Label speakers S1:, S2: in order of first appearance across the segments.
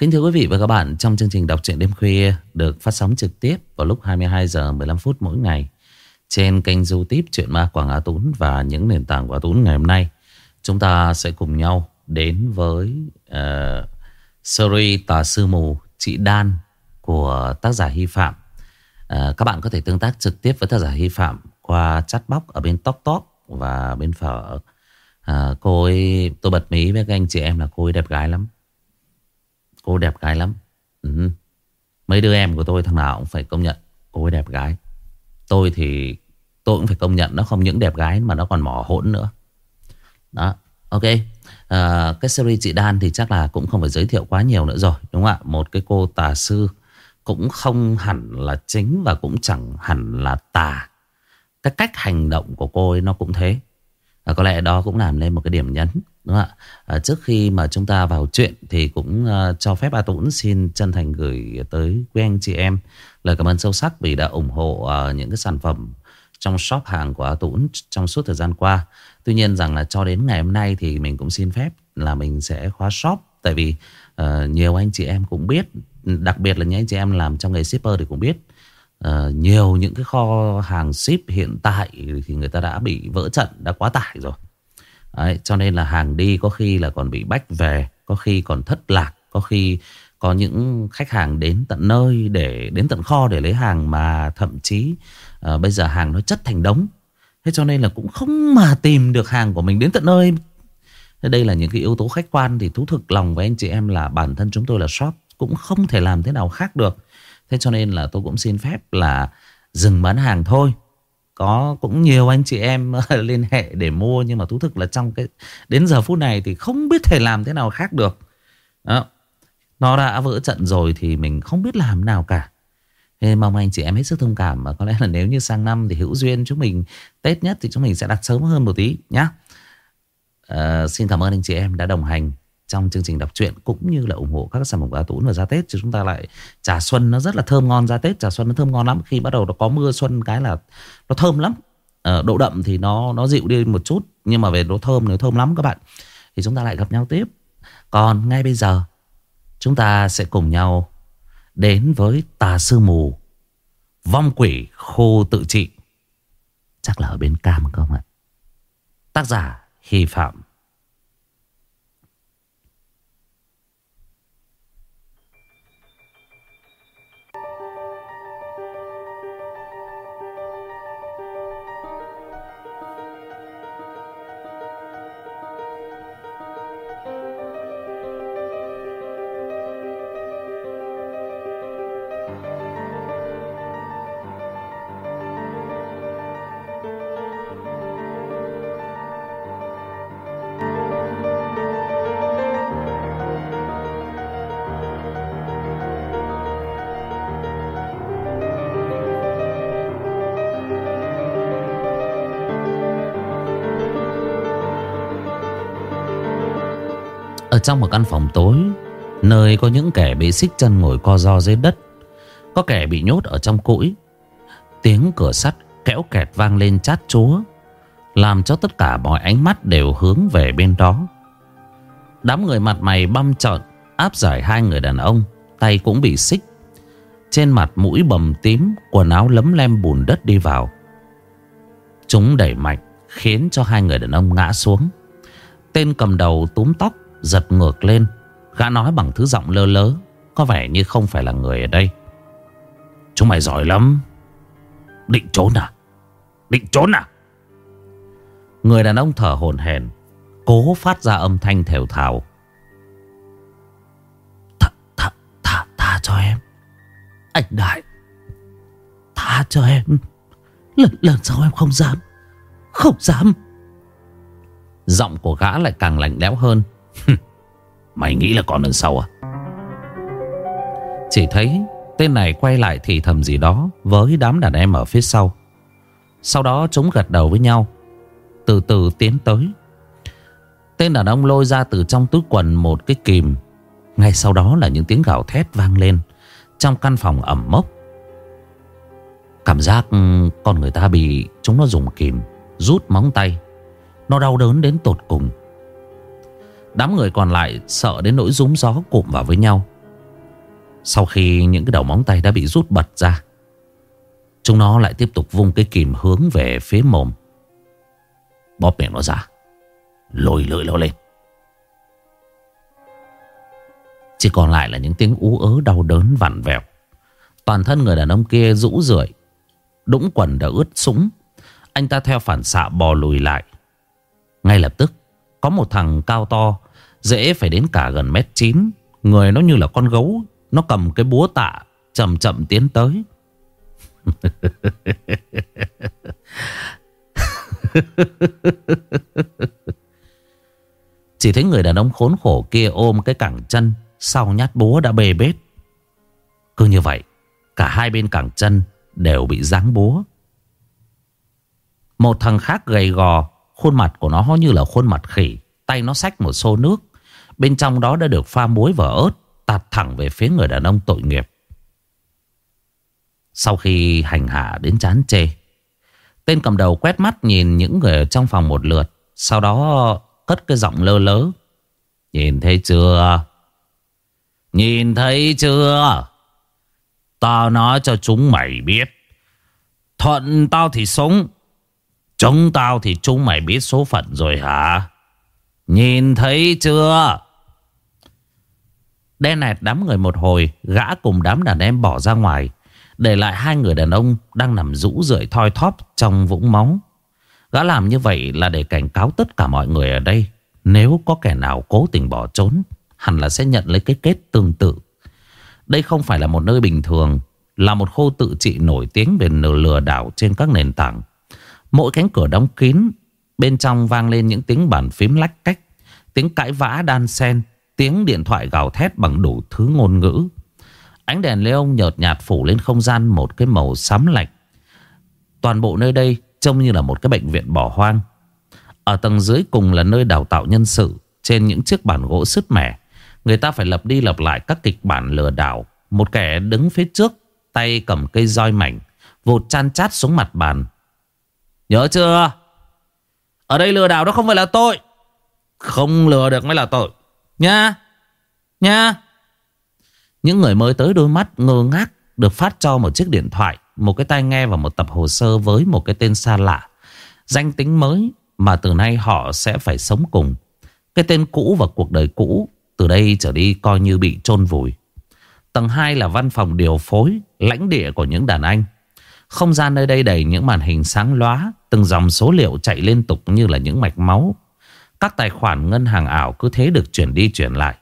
S1: Kính thưa quý vị và các bạn, trong chương trình đọc truyện đêm khuya được phát sóng trực tiếp vào lúc 22 giờ 15 phút mỗi ngày trên kênh YouTube Truyện Ma Quảng Á Tún và những nền tảng của Á Tún ngày hôm nay, chúng ta sẽ cùng nhau đến với uh, series Tà Sư Mù Chị Đan của tác giả Hy Phạm. Uh, các bạn có thể tương tác trực tiếp với tác giả Hy Phạm qua chatbox ở bên Tok Tok và bên phở. Uh, cô ấy, tôi bật mí với các anh chị em là cô ấy đẹp gái lắm. Cô đẹp gái lắm. Ừ. Mấy đứa em của tôi thằng nào cũng phải công nhận Cô ấy đẹp gái. Tôi thì tôi cũng phải công nhận Nó không những đẹp gái mà nó còn mỏ hỗn nữa. Đó Ok. À, Cái series chị Đan thì chắc là cũng không phải giới thiệu quá nhiều nữa rồi Đúng không ạ? Một cái cô tà sư Cũng không hẳn là chính Và cũng chẳng hẳn là tà. Cái cách hành động của cô ấy nó cũng thế. Và có lẽ đó cũng làm nên một cái điểm nhấn đúng không ạ? À, trước khi mà chúng ta vào chuyện thì cũng uh, cho phép A Tuấn xin chân thành gửi tới quý anh chị em lời cảm ơn sâu sắc vì đã ủng hộ uh, những cái sản phẩm trong shop hàng của A tuấn trong suốt thời gian qua. Tuy nhiên rằng là cho đến ngày hôm nay thì mình cũng xin phép là mình sẽ khóa shop tại vì uh, nhiều anh chị em cũng biết đặc biệt là những anh chị em làm trong nghề shipper thì cũng biết uh, nhiều những cái kho hàng ship hiện tại thì người ta đã bị vỡ trận, đã quá tải rồi. Đấy, cho nên là hàng đi có khi là còn bị bách về, có khi còn thất lạc, có khi có những khách hàng đến tận nơi để đến tận kho để lấy hàng mà thậm chí uh, bây giờ hàng nó chất thành đống. Thế cho nên là cũng không mà tìm được hàng của mình đến tận nơi. Thế đây là những cái yếu tố khách quan thì thú thực lòng với anh chị em là bản thân chúng tôi là shop cũng không thể làm thế nào khác được. Thế cho nên là tôi cũng xin phép là dừng bán hàng thôi. Có cũng nhiều anh chị em liên hệ để mua nhưng mà thú thực là trong cái đến giờ phút này thì không biết thể làm thế nào khác được. Đó. Nó đã vỡ trận rồi thì mình không biết làm nào cả. nên mong anh chị em hết sức thông cảm và có lẽ là nếu như sang năm thì hữu duyên chúng mình Tết nhất thì chúng mình sẽ đặt sớm hơn một tí nhá. À, xin cảm ơn anh chị em đã đồng hành trong chương trình đọc truyện cũng như là ủng hộ các sản phẩm cá tún và ra Tết chứ chúng ta lại trà xuân nó rất là thơm ngon ra Tết trà xuân nó thơm ngon lắm. Khi bắt đầu nó có mưa xuân cái là nó thơm lắm. Ờ, độ đậm thì nó nó dịu đi một chút nhưng mà về độ thơm nó thơm lắm các bạn. Thì chúng ta lại gặp nhau tiếp. Còn ngay bây giờ chúng ta sẽ cùng nhau đến với tà sư mù vong quỷ khô tự trị. Chắc là ở bên cam không ạ? Tác giả hy phạm. Trong một căn phòng tối, Nơi có những kẻ bị xích chân ngồi co ro dưới đất, Có kẻ bị nhốt ở trong cũi. Tiếng cửa sắt kéo kẹt vang lên chát chúa, Làm cho tất cả mọi ánh mắt đều hướng về bên đó. Đám người mặt mày băm trợn Áp giải hai người đàn ông, Tay cũng bị xích. Trên mặt mũi bầm tím, Quần áo lấm lem bùn đất đi vào. Chúng đẩy mạch Khiến cho hai người đàn ông ngã xuống. Tên cầm đầu túm tóc Giật ngược lên Gã nói bằng thứ giọng lơ lớ Có vẻ như không phải là người ở đây. Chúng mày giỏi lắm. Định trốn à? Định trốn à? Người đàn ông thở hổn hển Cố phát ra âm thanh thều thào. Thả, thả, thả, thả cho em. Anh Đại Thả cho em. Lần, lần sau em không dám Không dám. Giọng của gã lại càng lạnh lẽo hơn. Mày nghĩ là còn lần sau à? Chỉ thấy Tên này quay lại thì thầm gì đó Với đám đàn em ở phía sau. Sau đó chúng gật đầu với nhau. Từ từ tiến tới. Tên đàn ông lôi ra từ trong túi quần Một cái kìm. Ngay sau đó là những tiếng gào thét vang lên Trong căn phòng ẩm mốc. Cảm giác con người ta bị Chúng nó dùng kìm Rút móng tay. Nó đau đớn đến tột cùng. Đám người còn lại sợ đến nỗi rúng gió cụm vào với nhau. Sau khi những cái đầu móng tay đã bị rút bật ra, Chúng nó lại tiếp tục vung cái kìm hướng về phía mồm. Bóp miệng nó ra. Lôi lưỡi nó lên. Chỉ còn lại là những tiếng ú ớ đau đớn vặn vẹo. Toàn thân người đàn ông kia rũ rượi, Đũng quần đã ướt sũng. Anh ta theo phản xạ bò lùi lại. Ngay lập tức có một thằng cao to, Dễ phải đến cả gần mét chín. Người nó như là con gấu, Nó cầm cái búa tạ, Chậm chậm tiến tới. Chỉ thấy người đàn ông khốn khổ kia ôm cái cẳng chân, Sau nhát búa đã bê bết. Cứ như vậy, Cả hai bên cẳng chân đều bị giáng búa. Một thằng khác gầy gò Khuôn mặt của nó như là khuôn mặt khỉ, Tay nó xách một xô nước. Bên trong đó đã được pha muối và ớt, Tạt thẳng về phía người đàn ông tội nghiệp. Sau khi hành hạ đến chán chê, Tên cầm đầu quét mắt nhìn những người ở trong phòng một lượt, Sau đó cất cái giọng lơ lớ. Nhìn thấy chưa? Nhìn thấy chưa? Tao nói cho chúng mày biết, Thuận tao thì sống chúng tao thì chúng mày biết số phận rồi hả? Nhìn thấy chưa? Đen nẹt đám người một hồi, Gã cùng đám đàn em bỏ ra ngoài, Để lại hai người đàn ông Đang nằm rũ rượi thoi thóp Trong vũng máu. Gã làm như vậy là để cảnh cáo tất cả mọi người ở đây, Nếu có kẻ nào cố tình bỏ trốn, Hẳn là sẽ nhận lấy cái kết tương tự. Đây không phải là một nơi bình thường, Là một khu tự trị nổi tiếng về lừa đảo trên các nền tảng. Mỗi cánh cửa đóng kín, Bên trong vang lên những tiếng bàn phím lách cách, Tiếng cãi vã đan sen Tiếng điện thoại gào thét bằng đủ thứ ngôn ngữ. Ánh đèn lê ông nhợt nhạt phủ lên không gian một cái màu xám lạnh. Toàn bộ nơi đây trông như là một cái bệnh viện bỏ hoang. Ở tầng dưới cùng là nơi đào tạo nhân sự, Trên những chiếc bàn gỗ sứt mẻ, Người ta phải lập đi lập lại các kịch bản lừa đảo. Một kẻ đứng phía trước, Tay cầm cây roi mảnh, Vụt chan chát xuống mặt bàn Nhớ chưa? Ở đây lừa đảo đó không phải là tội. Không lừa được mới là tội. Nha. Nha. Những người mới tới đôi mắt ngơ ngác Được phát cho một chiếc điện thoại, Một cái tai nghe và một tập hồ sơ với một cái tên xa lạ. Danh tính mới Mà từ nay họ sẽ phải sống cùng. Cái tên cũ và cuộc đời cũ Từ đây trở đi coi như bị chôn vùi. Tầng 2 là văn phòng điều phối, Lãnh địa của những đàn anh. Không gian nơi đây đầy những màn hình sáng lóa Từng dòng số liệu chạy liên tục như là những mạch máu các tài khoản ngân hàng ảo cứ thế được chuyển đi chuyển lại.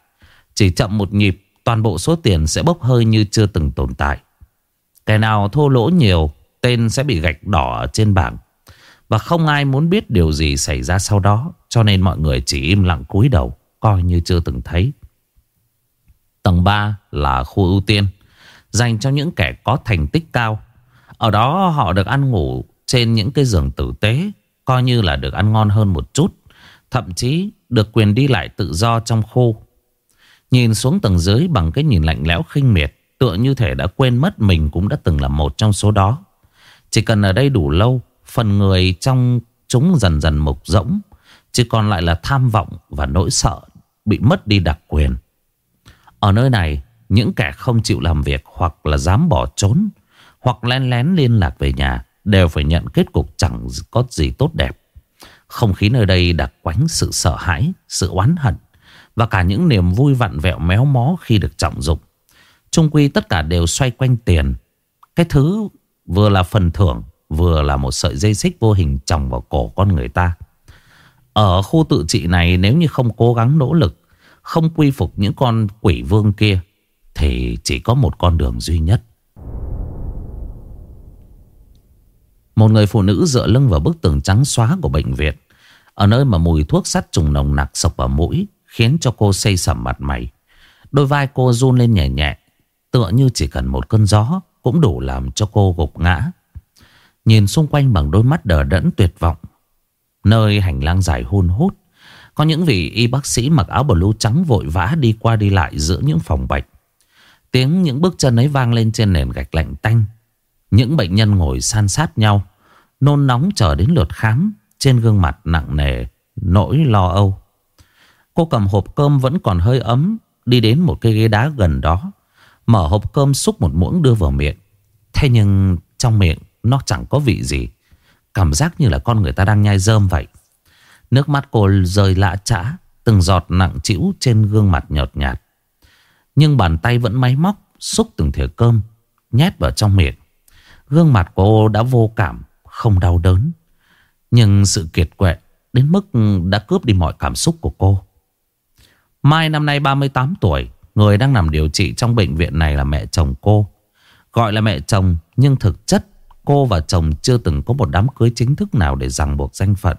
S1: Chỉ chậm một nhịp, toàn bộ số tiền sẽ bốc hơi như chưa từng tồn tại. Kẻ nào thô lỗ nhiều, tên sẽ bị gạch đỏ ở trên bảng. Và không ai muốn biết điều gì xảy ra sau đó, cho nên mọi người chỉ im lặng cúi đầu, coi như chưa từng thấy. Tầng 3 là khu ưu tiên, dành cho những kẻ có thành tích cao. Ở đó họ được ăn ngủ trên những cái giường tử tế, coi như là được ăn ngon hơn một chút. Thậm chí được quyền đi lại tự do trong khu Nhìn xuống tầng dưới bằng cái nhìn lạnh lẽo khinh miệt Tựa như thể đã quên mất mình cũng đã từng là một trong số đó Chỉ cần ở đây đủ lâu Phần người trong chúng dần dần mục rỗng Chỉ còn lại là tham vọng và nỗi sợ Bị mất đi đặc quyền Ở nơi này Những kẻ không chịu làm việc Hoặc là dám bỏ trốn hoặc len lén liên lạc về nhà Đều phải nhận kết cục chẳng có gì tốt đẹp không khí nơi đây đặc quánh sự sợ hãi, sự oán hận và cả những niềm vui vặn vẹo méo mó khi được trọng dụng. Trung quy tất cả đều xoay quanh tiền. Cái thứ vừa là phần thưởng, vừa là một sợi dây xích vô hình tròng vào cổ con người ta. Ở khu tự trị này nếu như không cố gắng nỗ lực, không quy phục những con quỷ vương kia, thì chỉ có một con đường duy nhất. Một người phụ nữ dựa lưng vào bức tường trắng xóa của bệnh viện. Ở nơi mà mùi thuốc sắt trùng nồng nặc sộc vào mũi, Khiến cho cô xây sầm mặt mày. Đôi vai cô run lên nhẹ nhẹ, Tựa như chỉ cần một cơn gió Cũng đủ làm cho cô gục ngã. Nhìn xung quanh bằng đôi mắt đờ đẫn tuyệt vọng, Nơi hành lang dài hun hút, Có những vị y bác sĩ mặc áo blue trắng vội vã đi qua đi lại giữa những phòng bệnh. Tiếng những bước chân ấy vang lên trên nền gạch lạnh tanh những bệnh nhân ngồi san sát nhau, Nôn nóng chờ đến lượt khám, trên gương mặt nặng nề, Nỗi lo âu. Cô cầm hộp cơm vẫn còn hơi ấm, Đi đến một cây ghế đá gần đó, Mở hộp cơm xúc một muỗng đưa vào miệng. Thế nhưng trong miệng nó chẳng có vị gì, Cảm giác như là con người ta đang nhai rơm vậy. Nước mắt cô rơi lạ trã, Từng giọt nặng trĩu trên gương mặt nhợt nhạt. Nhưng bàn tay vẫn máy móc Xúc từng thìa cơm, Nhét vào trong miệng. Gương mặt của cô đã vô cảm, Không đau đớn. Nhưng sự kiệt quệ Đến mức đã cướp đi mọi cảm xúc của cô. Mai năm nay 38 tuổi, Người đang nằm điều trị trong bệnh viện này là mẹ chồng cô. Gọi là mẹ chồng, Nhưng thực chất cô và chồng chưa từng có một đám cưới chính thức nào để ràng buộc danh phận.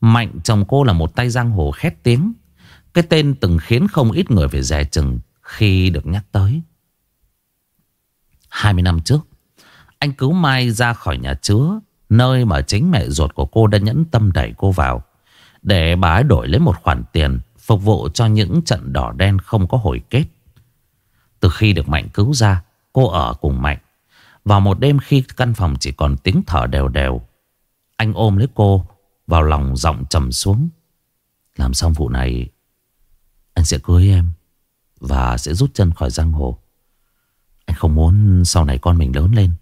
S1: Mạnh chồng cô là một tay giang hồ khét tiếng. Cái tên từng khiến không ít người phải rè chừng khi được nhắc tới. 20 năm trước anh cứu Mai ra khỏi nhà chứa, Nơi mà chính mẹ ruột của cô đã nhẫn tâm đẩy cô vào, Để bà ấy đổi lấy một khoản tiền Phục vụ cho những trận đỏ đen không có hồi kết. Từ khi được Mạnh cứu ra, Cô ở cùng Mạnh. Vào một đêm khi căn phòng chỉ còn tiếng thở đều đều, Anh ôm lấy cô Vào lòng giọng trầm xuống. Làm xong vụ này, Anh sẽ cưới em Và sẽ rút chân khỏi giang hồ. Anh không muốn sau này con mình lớn lên.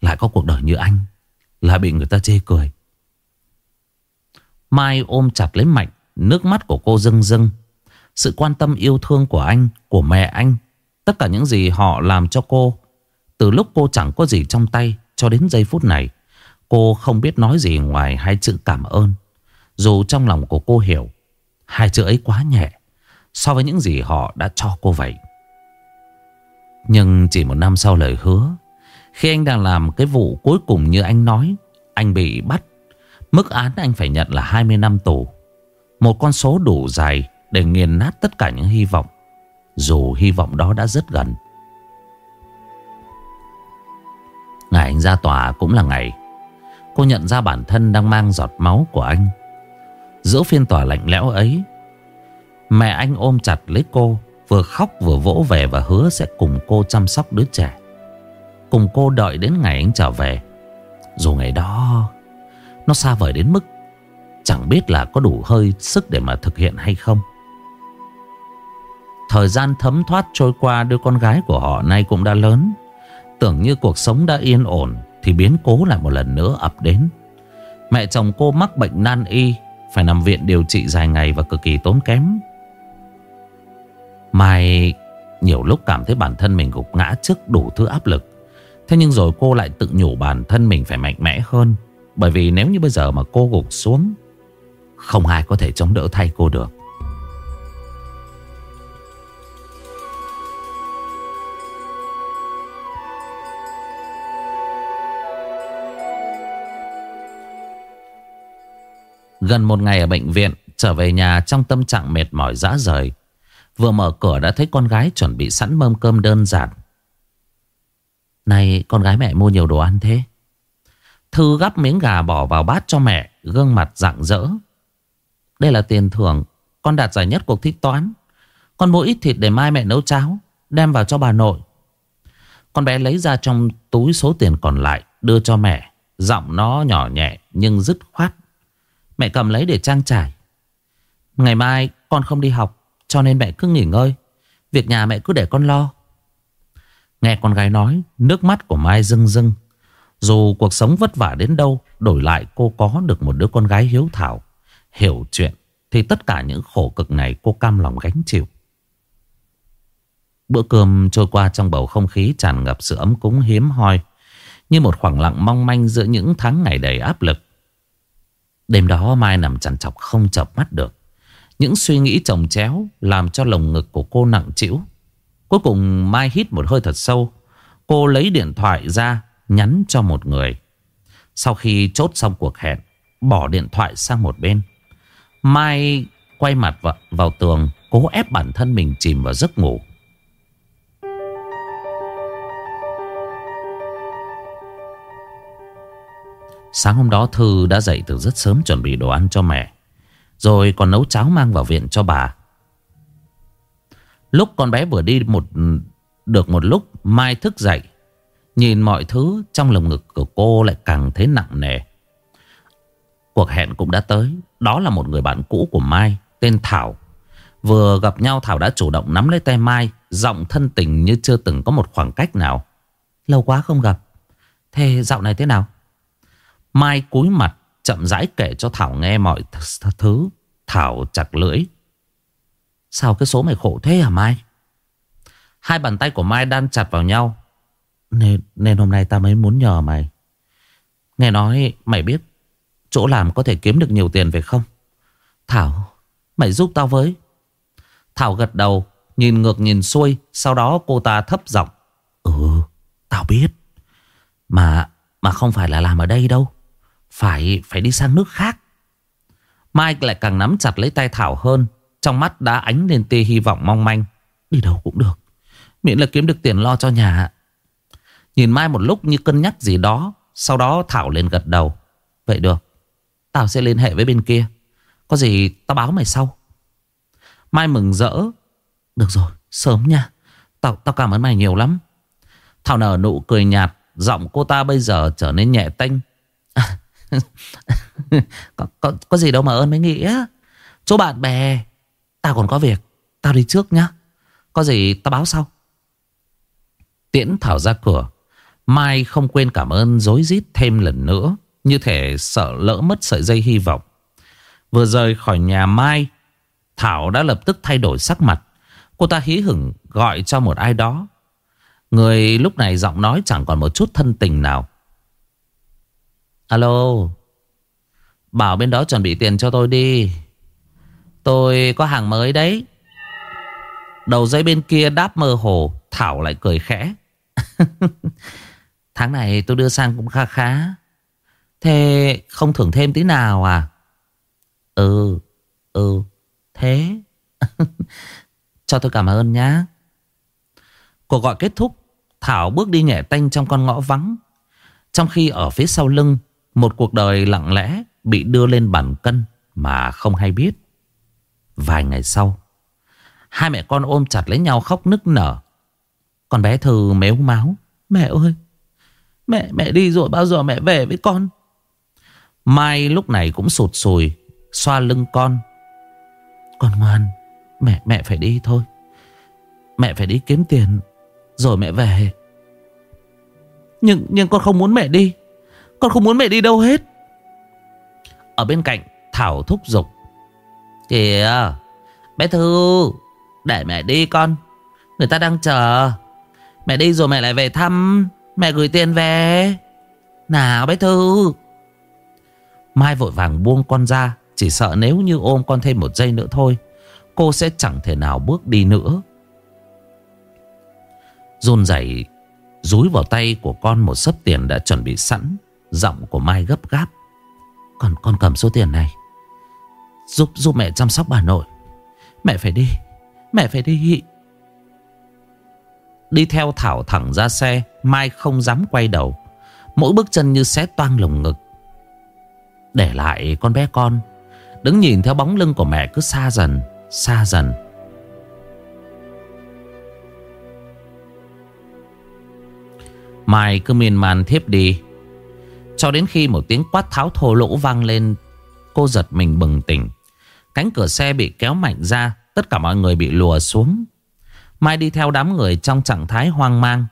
S1: Lại có cuộc đời như anh, Lại bị người ta chê cười. Mai ôm chặt lấy Mạnh, Nước mắt của cô rưng rưng Sự quan tâm yêu thương của anh, Của mẹ anh, Tất cả những gì họ làm cho cô, Từ lúc cô chẳng có gì trong tay Cho đến giây phút này, Cô không biết nói gì ngoài hai chữ cảm ơn. Dù trong lòng của cô hiểu, Hai chữ ấy quá nhẹ, So với những gì họ đã cho cô vậy. Nhưng chỉ một năm sau lời hứa khi anh đang làm cái vụ cuối cùng như anh nói, Anh bị bắt. Mức án anh phải nhận là 20 năm tù. Một con số đủ dài để nghiền nát tất cả những hy vọng, Dù hy vọng đó đã rất gần. Ngày anh ra tòa cũng là ngày Cô nhận ra bản thân đang mang giọt máu của anh. Giữa phiên tòa lạnh lẽo ấy, Mẹ anh ôm chặt lấy cô, Vừa khóc vừa vỗ về và hứa sẽ cùng cô chăm sóc đứa trẻ. Cùng cô đợi đến ngày anh trở về. Dù ngày đó, Nó xa vời đến mức Chẳng biết là có đủ hơi sức để mà thực hiện hay không. Thời gian thấm thoát trôi qua Đứa con gái của họ nay cũng đã lớn. Tưởng như cuộc sống đã yên ổn Thì biến cố lại một lần nữa ập đến. Mẹ chồng cô mắc bệnh nan y, Phải nằm viện điều trị dài ngày và cực kỳ tốn kém. Mai nhiều lúc cảm thấy bản thân mình gục ngã trước đủ thứ áp lực. Thế nhưng rồi cô lại tự nhủ bản thân mình phải mạnh mẽ hơn. Bởi vì nếu như bây giờ mà cô gục xuống, không ai có thể chống đỡ thay cô được. Gần một ngày ở bệnh viện, Trở về nhà trong tâm trạng mệt mỏi dã rời. Vừa mở cửa đã thấy con gái chuẩn bị sẵn mâm cơm đơn giản. Này, con gái mẹ mua nhiều đồ ăn thế. Thư gắp miếng gà bỏ vào bát cho mẹ, Gương mặt rạng rỡ. Đây là tiền thưởng, Con đạt giải nhất cuộc thi toán. Con mua ít thịt để mai mẹ nấu cháo, Đem vào cho bà nội. Con bé lấy ra trong túi số tiền còn lại, Đưa cho mẹ. Giọng nó nhỏ nhẹ nhưng dứt khoát. Mẹ cầm lấy để trang trải. Ngày mai con không đi học, Cho nên mẹ cứ nghỉ ngơi. Việc nhà mẹ cứ để con lo. Nghe con gái nói, Nước mắt của Mai rưng rưng Dù cuộc sống vất vả đến đâu, Đổi lại cô có được một đứa con gái hiếu thảo, hiểu chuyện, thì tất cả những khổ cực này cô cam lòng gánh chịu. Bữa cơm trôi qua trong bầu không khí tràn ngập sự ấm cúng hiếm hoi. Như một khoảng lặng mong manh giữa những tháng ngày đầy áp lực. Đêm đó Mai nằm chằn chọc không chập mắt được. Những suy nghĩ chồng chéo làm cho lồng ngực của cô nặng trĩu. Cuối cùng Mai hít một hơi thật sâu. Cô lấy điện thoại ra nhắn cho một người. Sau khi chốt xong cuộc hẹn, bỏ điện thoại sang một bên. Mai quay mặt vào, vào tường Cố ép bản thân mình chìm vào giấc ngủ Sáng hôm đó Thư đã dậy từ rất sớm chuẩn bị đồ ăn cho mẹ Rồi còn nấu cháo mang vào viện cho bà Lúc con bé vừa đi một, được một lúc, Mai thức dậy. Nhìn mọi thứ trong lồng ngực của cô lại càng thấy nặng nề. Cuộc hẹn cũng đã tới. Đó là một người bạn cũ của Mai, Tên Thảo. Vừa gặp nhau, Thảo đã chủ động nắm lấy tay Mai, Giọng thân tình như chưa từng có một khoảng cách nào. Lâu quá không gặp. Thế dạo này thế nào? Mai cúi mặt, chậm rãi kể cho Thảo nghe mọi thứ. Thảo chặt lưỡi. Sao cái số mày khổ thế hả Mai? Hai bàn tay của Mai đan chặt vào nhau. Nên, nên hôm nay ta mới muốn nhờ mày. Nghe nói mày biết Chỗ làm có thể kiếm được nhiều tiền phải không? Thảo Mày giúp tao với. Thảo gật đầu Nhìn ngược nhìn xuôi Sau đó cô ta thấp giọng. Ừ tao biết. Mà mà không phải là làm ở đây đâu. Phải phải đi sang nước khác. Mike lại càng nắm chặt lấy tay Thảo hơn. Trong mắt đã ánh lên tia hy vọng mong manh. Đi đâu cũng được. Miễn là kiếm được tiền lo cho nhà. Nhìn Mai một lúc như cân nhắc gì đó Sau đó Thảo lên gật đầu. Vậy được. Tao sẽ liên hệ với bên kia. Có gì tao báo mày sau. Mai mừng rỡ. Được rồi sớm nha. Tao, tao cảm ơn mày nhiều lắm. Thảo nở nụ cười nhạt Giọng cô ta bây giờ trở nên nhẹ tênh. Có, có, có gì đâu mà ơn mấy nghĩa Chỗ bạn bè. Tao còn có việc, Tao đi trước nhá. Có gì tao báo sau. Tiễn Thảo ra cửa. Mai không quên cảm ơn dối rít thêm lần nữa. Như thể sợ lỡ mất sợi dây hy vọng. Vừa rời khỏi nhà Mai, Thảo đã lập tức thay đổi sắc mặt. Cô ta hí hửng gọi cho một ai đó. Người lúc này giọng nói chẳng còn một chút thân tình nào. Alo, Bảo bên đó chuẩn bị tiền cho tôi đi. Tôi có hàng mới đấy. Đầu dây bên kia đáp mơ hồ, Thảo lại cười khẽ. Tháng này tôi đưa sang cũng khá khá. Thế không thưởng thêm tí nào à? Ừ Ừ Thế. Cho tôi cảm ơn nhá. Cuộc gọi kết thúc, Thảo bước đi nhẹ tanh trong con ngõ vắng. Trong khi ở phía sau lưng, Một cuộc đời lặng lẽ Bị đưa lên bàn cân Mà không hay biết. Vài ngày sau. Hai mẹ con ôm chặt lấy nhau khóc nức nở. Con bé Thư mếu máu, Mẹ ơi, Mẹ mẹ đi rồi, bao giờ mẹ về với con? Mai lúc này cũng sụt sùi, Xoa lưng con. Con ngoan, Mẹ mẹ phải đi thôi. Mẹ phải đi kiếm tiền, Rồi mẹ về. Nhưng nhưng con không muốn mẹ đi. Con không muốn mẹ đi đâu hết. Ở bên cạnh Thảo thúc giục Kìa. Bé Thư, Để mẹ đi con. Người ta đang chờ. Mẹ đi rồi mẹ lại về thăm. Mẹ gửi tiền về. Nào bé Thư. Mai vội vàng buông con ra, Chỉ sợ nếu như ôm con thêm một giây nữa thôi, Cô sẽ chẳng thể nào bước đi nữa. Run rẩy Rúi vào tay của con một sấp tiền đã chuẩn bị sẵn. Giọng của Mai gấp gáp. Còn con cầm số tiền này. Giúp giúp mẹ chăm sóc bà nội. Mẹ phải đi, Mẹ phải đi. Đi theo Thảo thẳng ra xe, Mai không dám quay đầu. Mỗi bước chân như xé toang lồng ngực. Để lại con bé con, Đứng nhìn theo bóng lưng của mẹ cứ xa dần Xa dần. Mai cứ miên man thiếp đi. Cho đến khi một tiếng quát tháo thô lỗ vang lên, Cô giật mình bừng tỉnh. Cánh cửa xe bị kéo mạnh ra Tất cả mọi người bị lùa xuống. Mai đi theo đám người trong trạng thái hoang mang.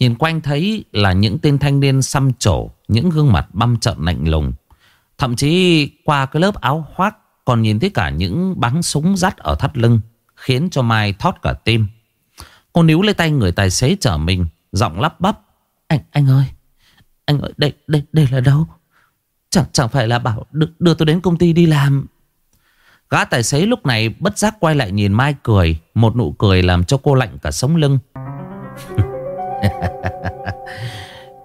S1: Nhìn quanh thấy là những tên thanh niên xăm trổ Những gương mặt băm trợn lạnh lùng. Thậm chí qua cái lớp áo khoác Còn nhìn thấy cả những bắn súng dắt ở thắt lưng Khiến cho Mai thót cả tim. Cô níu lấy tay người tài xế chở mình Giọng lắp bắp. Anh anh ơi Anh ơi đây đây đây là đâu? Chẳng chẳng phải là bảo đưa, đưa tôi đến công ty đi làm. Gã tài xế lúc này bất giác quay lại nhìn Mai cười, Một nụ cười làm cho cô lạnh cả sống lưng.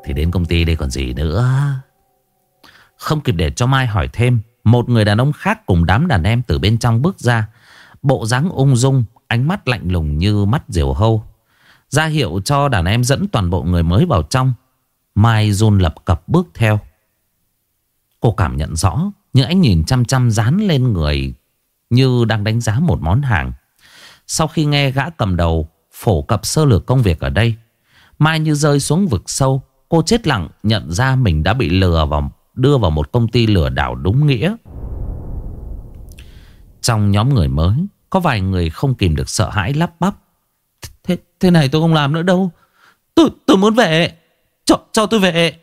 S1: Thì đến công ty đây còn gì nữa? Không kịp để cho Mai hỏi thêm, Một người đàn ông khác cùng đám đàn em từ bên trong bước ra. Bộ dáng ung dung, Ánh mắt lạnh lùng như mắt diều hâu. Ra hiệu cho đàn em dẫn toàn bộ người mới vào trong. Mai run lập cập bước theo. Cô cảm nhận rõ, Những ánh nhìn chăm chăm dán lên người như đang đánh giá một món hàng. Sau khi nghe gã cầm đầu Phổ cập sơ lược công việc ở đây Mai như rơi xuống vực sâu Cô chết lặng nhận ra mình đã bị lừa vào Đưa vào một công ty lừa đảo đúng nghĩa. Trong nhóm người mới Có vài người không kìm được sợ hãi lắp bắp. Thế, thế này tôi không làm nữa đâu. Tôi, tôi muốn về. Cho, cho tôi về.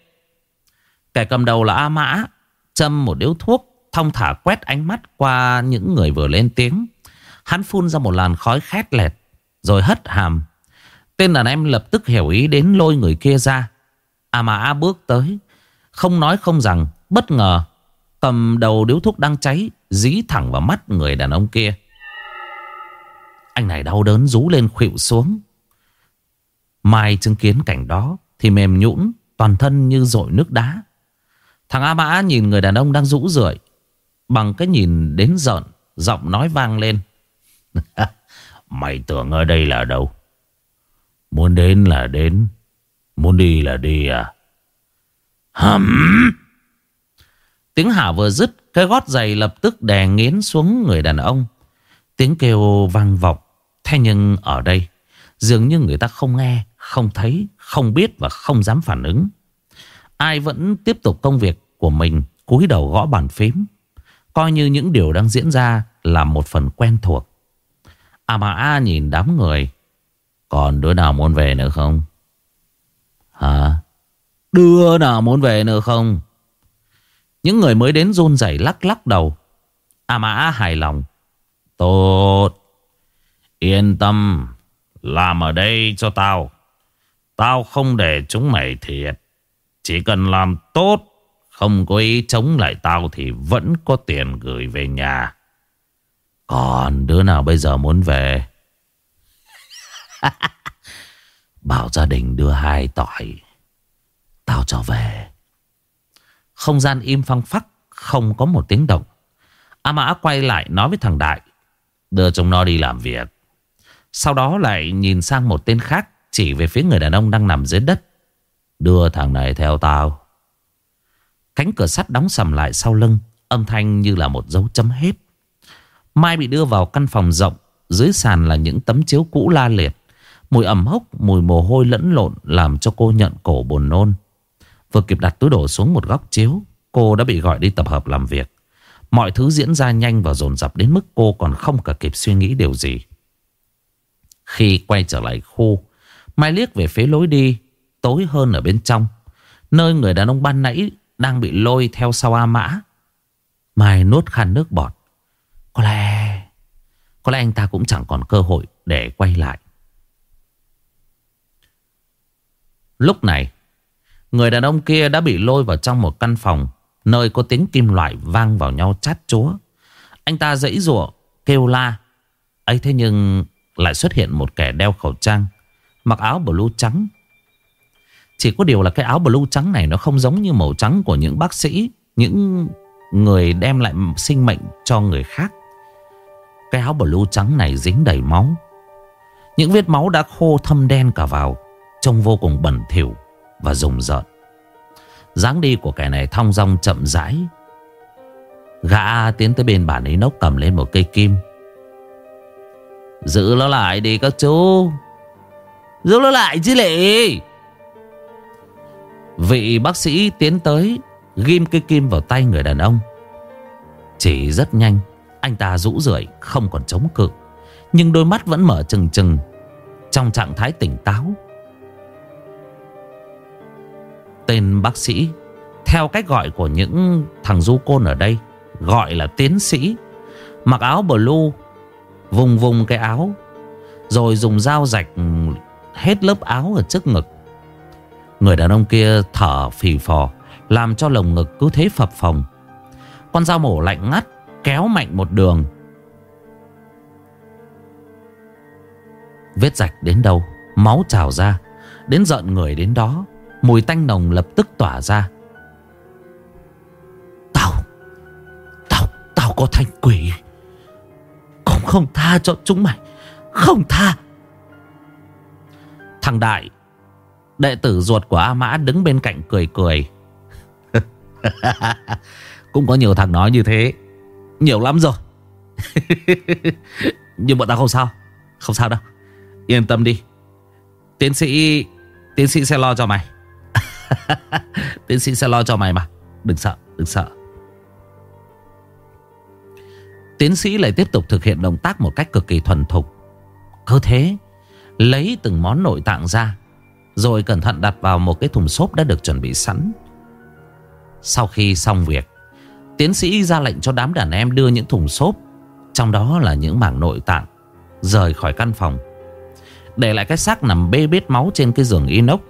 S1: Kẻ cầm đầu là A Mã Châm một điếu thuốc. Thong thả quét ánh mắt qua những người vừa lên tiếng. Hắn phun ra một làn khói khét lẹt, Rồi hất hàm. Tên đàn em lập tức hiểu ý đến lôi người kia ra. A Mã bước tới, Không nói không rằng, Bất ngờ, Cầm đầu điếu thuốc đang cháy, Dí thẳng vào mắt người đàn ông kia. Anh này đau đớn rú lên khuỵu xuống. Mai chứng kiến cảnh đó Thì mềm nhũn, Toàn thân như dội nước đá. Thằng A Mã nhìn người đàn ông đang rũ rượi Bằng cái nhìn đến giận, Giọng nói vang lên. Mày tưởng ở đây là đâu? Muốn đến là đến, Muốn đi là đi à? Hầm Tiếng hả vừa dứt, Cái gót giày lập tức đè nghiến xuống người đàn ông. Tiếng kêu vang vọng. Thế nhưng ở đây, Dường như người ta không nghe, Không thấy, Không biết và không dám phản ứng. Ai vẫn tiếp tục công việc của mình, cúi đầu gõ bàn phím. Coi như những điều đang diễn ra Là một phần quen thuộc. À mà A nhìn đám người. Còn đứa nào muốn về nữa không? Hả? Đứa nào muốn về nữa không? Những người mới đến run rẩy lắc lắc đầu. À mà A hài lòng. Tốt. Yên tâm. Làm ở đây cho tao. Tao không để chúng mày thiệt. Chỉ cần làm tốt không có ý chống lại tao Thì vẫn có tiền gửi về nhà. Còn đứa nào bây giờ muốn về? Bảo gia đình đưa hai tỏi. Tao cho về. Không gian im phăng phắc, Không có một tiếng động. A Mã quay lại nói với thằng Đại, Đưa chúng nó đi làm việc. Sau đó lại nhìn sang một tên khác Chỉ về phía người đàn ông đang nằm dưới đất. Đưa thằng này theo tao. Cánh cửa sắt đóng sầm lại sau lưng Âm thanh như là một dấu chấm hết Mai bị đưa vào căn phòng rộng Dưới sàn là những tấm chiếu cũ la liệt Mùi ẩm hốc Mùi mồ hôi lẫn lộn Làm cho cô nhận cổ buồn nôn Vừa kịp đặt túi đồ xuống một góc chiếu Cô đã bị gọi đi tập hợp làm việc Mọi thứ diễn ra nhanh và dồn dập đến mức cô còn không cả kịp suy nghĩ điều gì. Khi quay trở lại khu, Mai liếc về phía lối đi, tối hơn ở bên trong. Nơi người đàn ông ban nãy đang bị lôi theo sau A Mã. Mai nuốt khăn nước bọt. Có lẽ... Có lẽ anh ta cũng chẳng còn cơ hội để quay lại. Lúc này, người đàn ông kia đã bị lôi vào trong một căn phòng Nơi có tiếng kim loại vang vào nhau chát chúa Anh ta dãy rủa kêu la ấy thế nhưng lại xuất hiện một kẻ đeo khẩu trang Mặc áo blue trắng chỉ có điều là cái áo blue trắng này Nó không giống như màu trắng của những bác sĩ, Những người đem lại sinh mệnh cho người khác. Cái áo blue trắng này dính đầy máu. Những vết máu đã khô thâm đen cả vào, Trông vô cùng bẩn thỉu Và rùng rợn. Dáng đi của kẻ này thong dong chậm rãi. Gã tiến tới bên bản ấy nốc cầm lên một cây kim. Giữ nó lại đi các chú. Giữ nó lại chứ lệ Vị bác sĩ tiến tới, Ghim cây kim vào tay người đàn ông. Chỉ rất nhanh, Anh ta rũ rượi, không còn chống cự. Nhưng đôi mắt vẫn mở trừng trừng Trong trạng thái tỉnh táo. Tên bác sĩ, Theo cách gọi của những thằng du côn ở đây, Gọi là tiến sĩ, Mặc áo blue, Vùng vùng cái áo, Rồi dùng dao rạch hết lớp áo ở trước ngực. Người đàn ông kia thở phì phò, Làm cho lồng ngực cứ thế phập phồng. Con dao mổ lạnh ngắt, Kéo mạnh một đường. Vết rạch đến đâu, Máu trào ra. Đến giận người đến đó, Mùi tanh nồng lập tức tỏa ra. Tao Tao Tao có thành quỷ. Cũng không tha cho chúng mày. Không tha. Thằng Đại Đệ tử ruột của A Mã đứng bên cạnh cười cười. Cũng có nhiều thằng nói như thế. Nhiều lắm rồi. Nhưng bọn tao không sao. Không sao đâu. Yên tâm đi. Tiến sĩ Tiến sĩ sẽ lo cho mày. Tiến sĩ sẽ lo cho mày mà. Đừng sợ, đừng sợ. Tiến sĩ lại tiếp tục thực hiện động tác một cách cực kỳ thuần thục. Cứ thế Lấy từng món nội tạng ra rồi cẩn thận đặt vào một cái thùng xốp đã được chuẩn bị sẵn. Sau khi xong việc, Tiến sĩ ra lệnh cho đám đàn em đưa những thùng xốp, Trong đó là những mảng nội tạng, Rời khỏi căn phòng. Để lại cái xác nằm bê bết máu trên cái giường inox.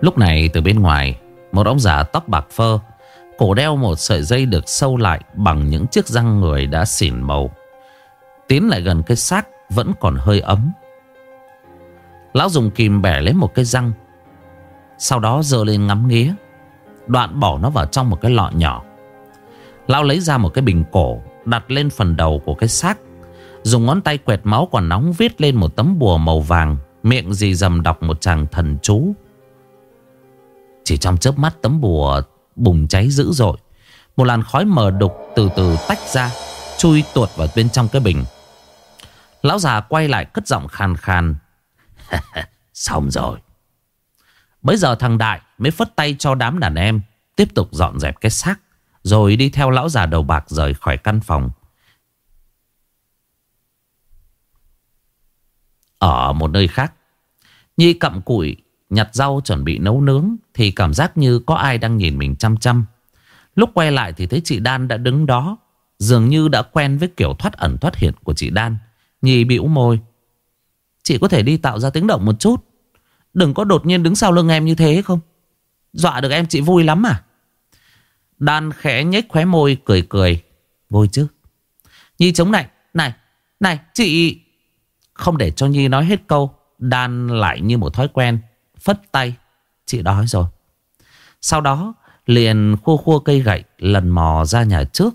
S1: Lúc này từ bên ngoài, Một ông già tóc bạc phơ, Cổ đeo một sợi dây được sâu lại Bằng những chiếc răng người đã xỉn màu. Tiến lại gần cái xác Vẫn còn hơi ấm. Lão dùng kìm bẻ lấy một cái răng, Sau đó dơ lên ngắm nghía, Đoạn bỏ nó vào trong một cái lọ nhỏ. Lão lấy ra một cái bình cổ, Đặt lên phần đầu của cái xác, Dùng ngón tay quẹt máu còn nóng Viết lên một tấm bùa màu vàng, Miệng gì dầm đọc một chàng thần chú chỉ trong chớp mắt tấm bùa bùng cháy dữ dội. Một làn khói mờ đục từ từ tách ra, chui tuột vào bên trong cái bình. Lão già quay lại cất giọng khàn khàn. Xong rồi. Bây giờ thằng Đại mới phất tay cho đám đàn em tiếp tục dọn dẹp cái xác. Rồi đi theo lão già đầu bạc rời khỏi căn phòng. Ở một nơi khác, Nhi cặm cụi Nhặt rau chuẩn bị nấu nướng Thì cảm giác như có ai đang nhìn mình chăm chăm. Lúc quay lại thì thấy chị Đan đã đứng đó, Dường như đã quen với kiểu thoát ẩn thoát hiện của chị Đan Nhi bĩu môi. Chị có thể đi tạo ra tiếng động một chút. Đừng có đột nhiên đứng sau lưng em như thế không? Dọa được em chị vui lắm à? Đan khẽ nhếch khóe môi, cười cười. Vui chứ. Nhi chống này Này Này, chị Không để cho Nhi nói hết câu Đan lại như một thói quen. Phất tay. Chị đói rồi. Sau đó liền khua khua cây gậy Lần mò ra nhà trước.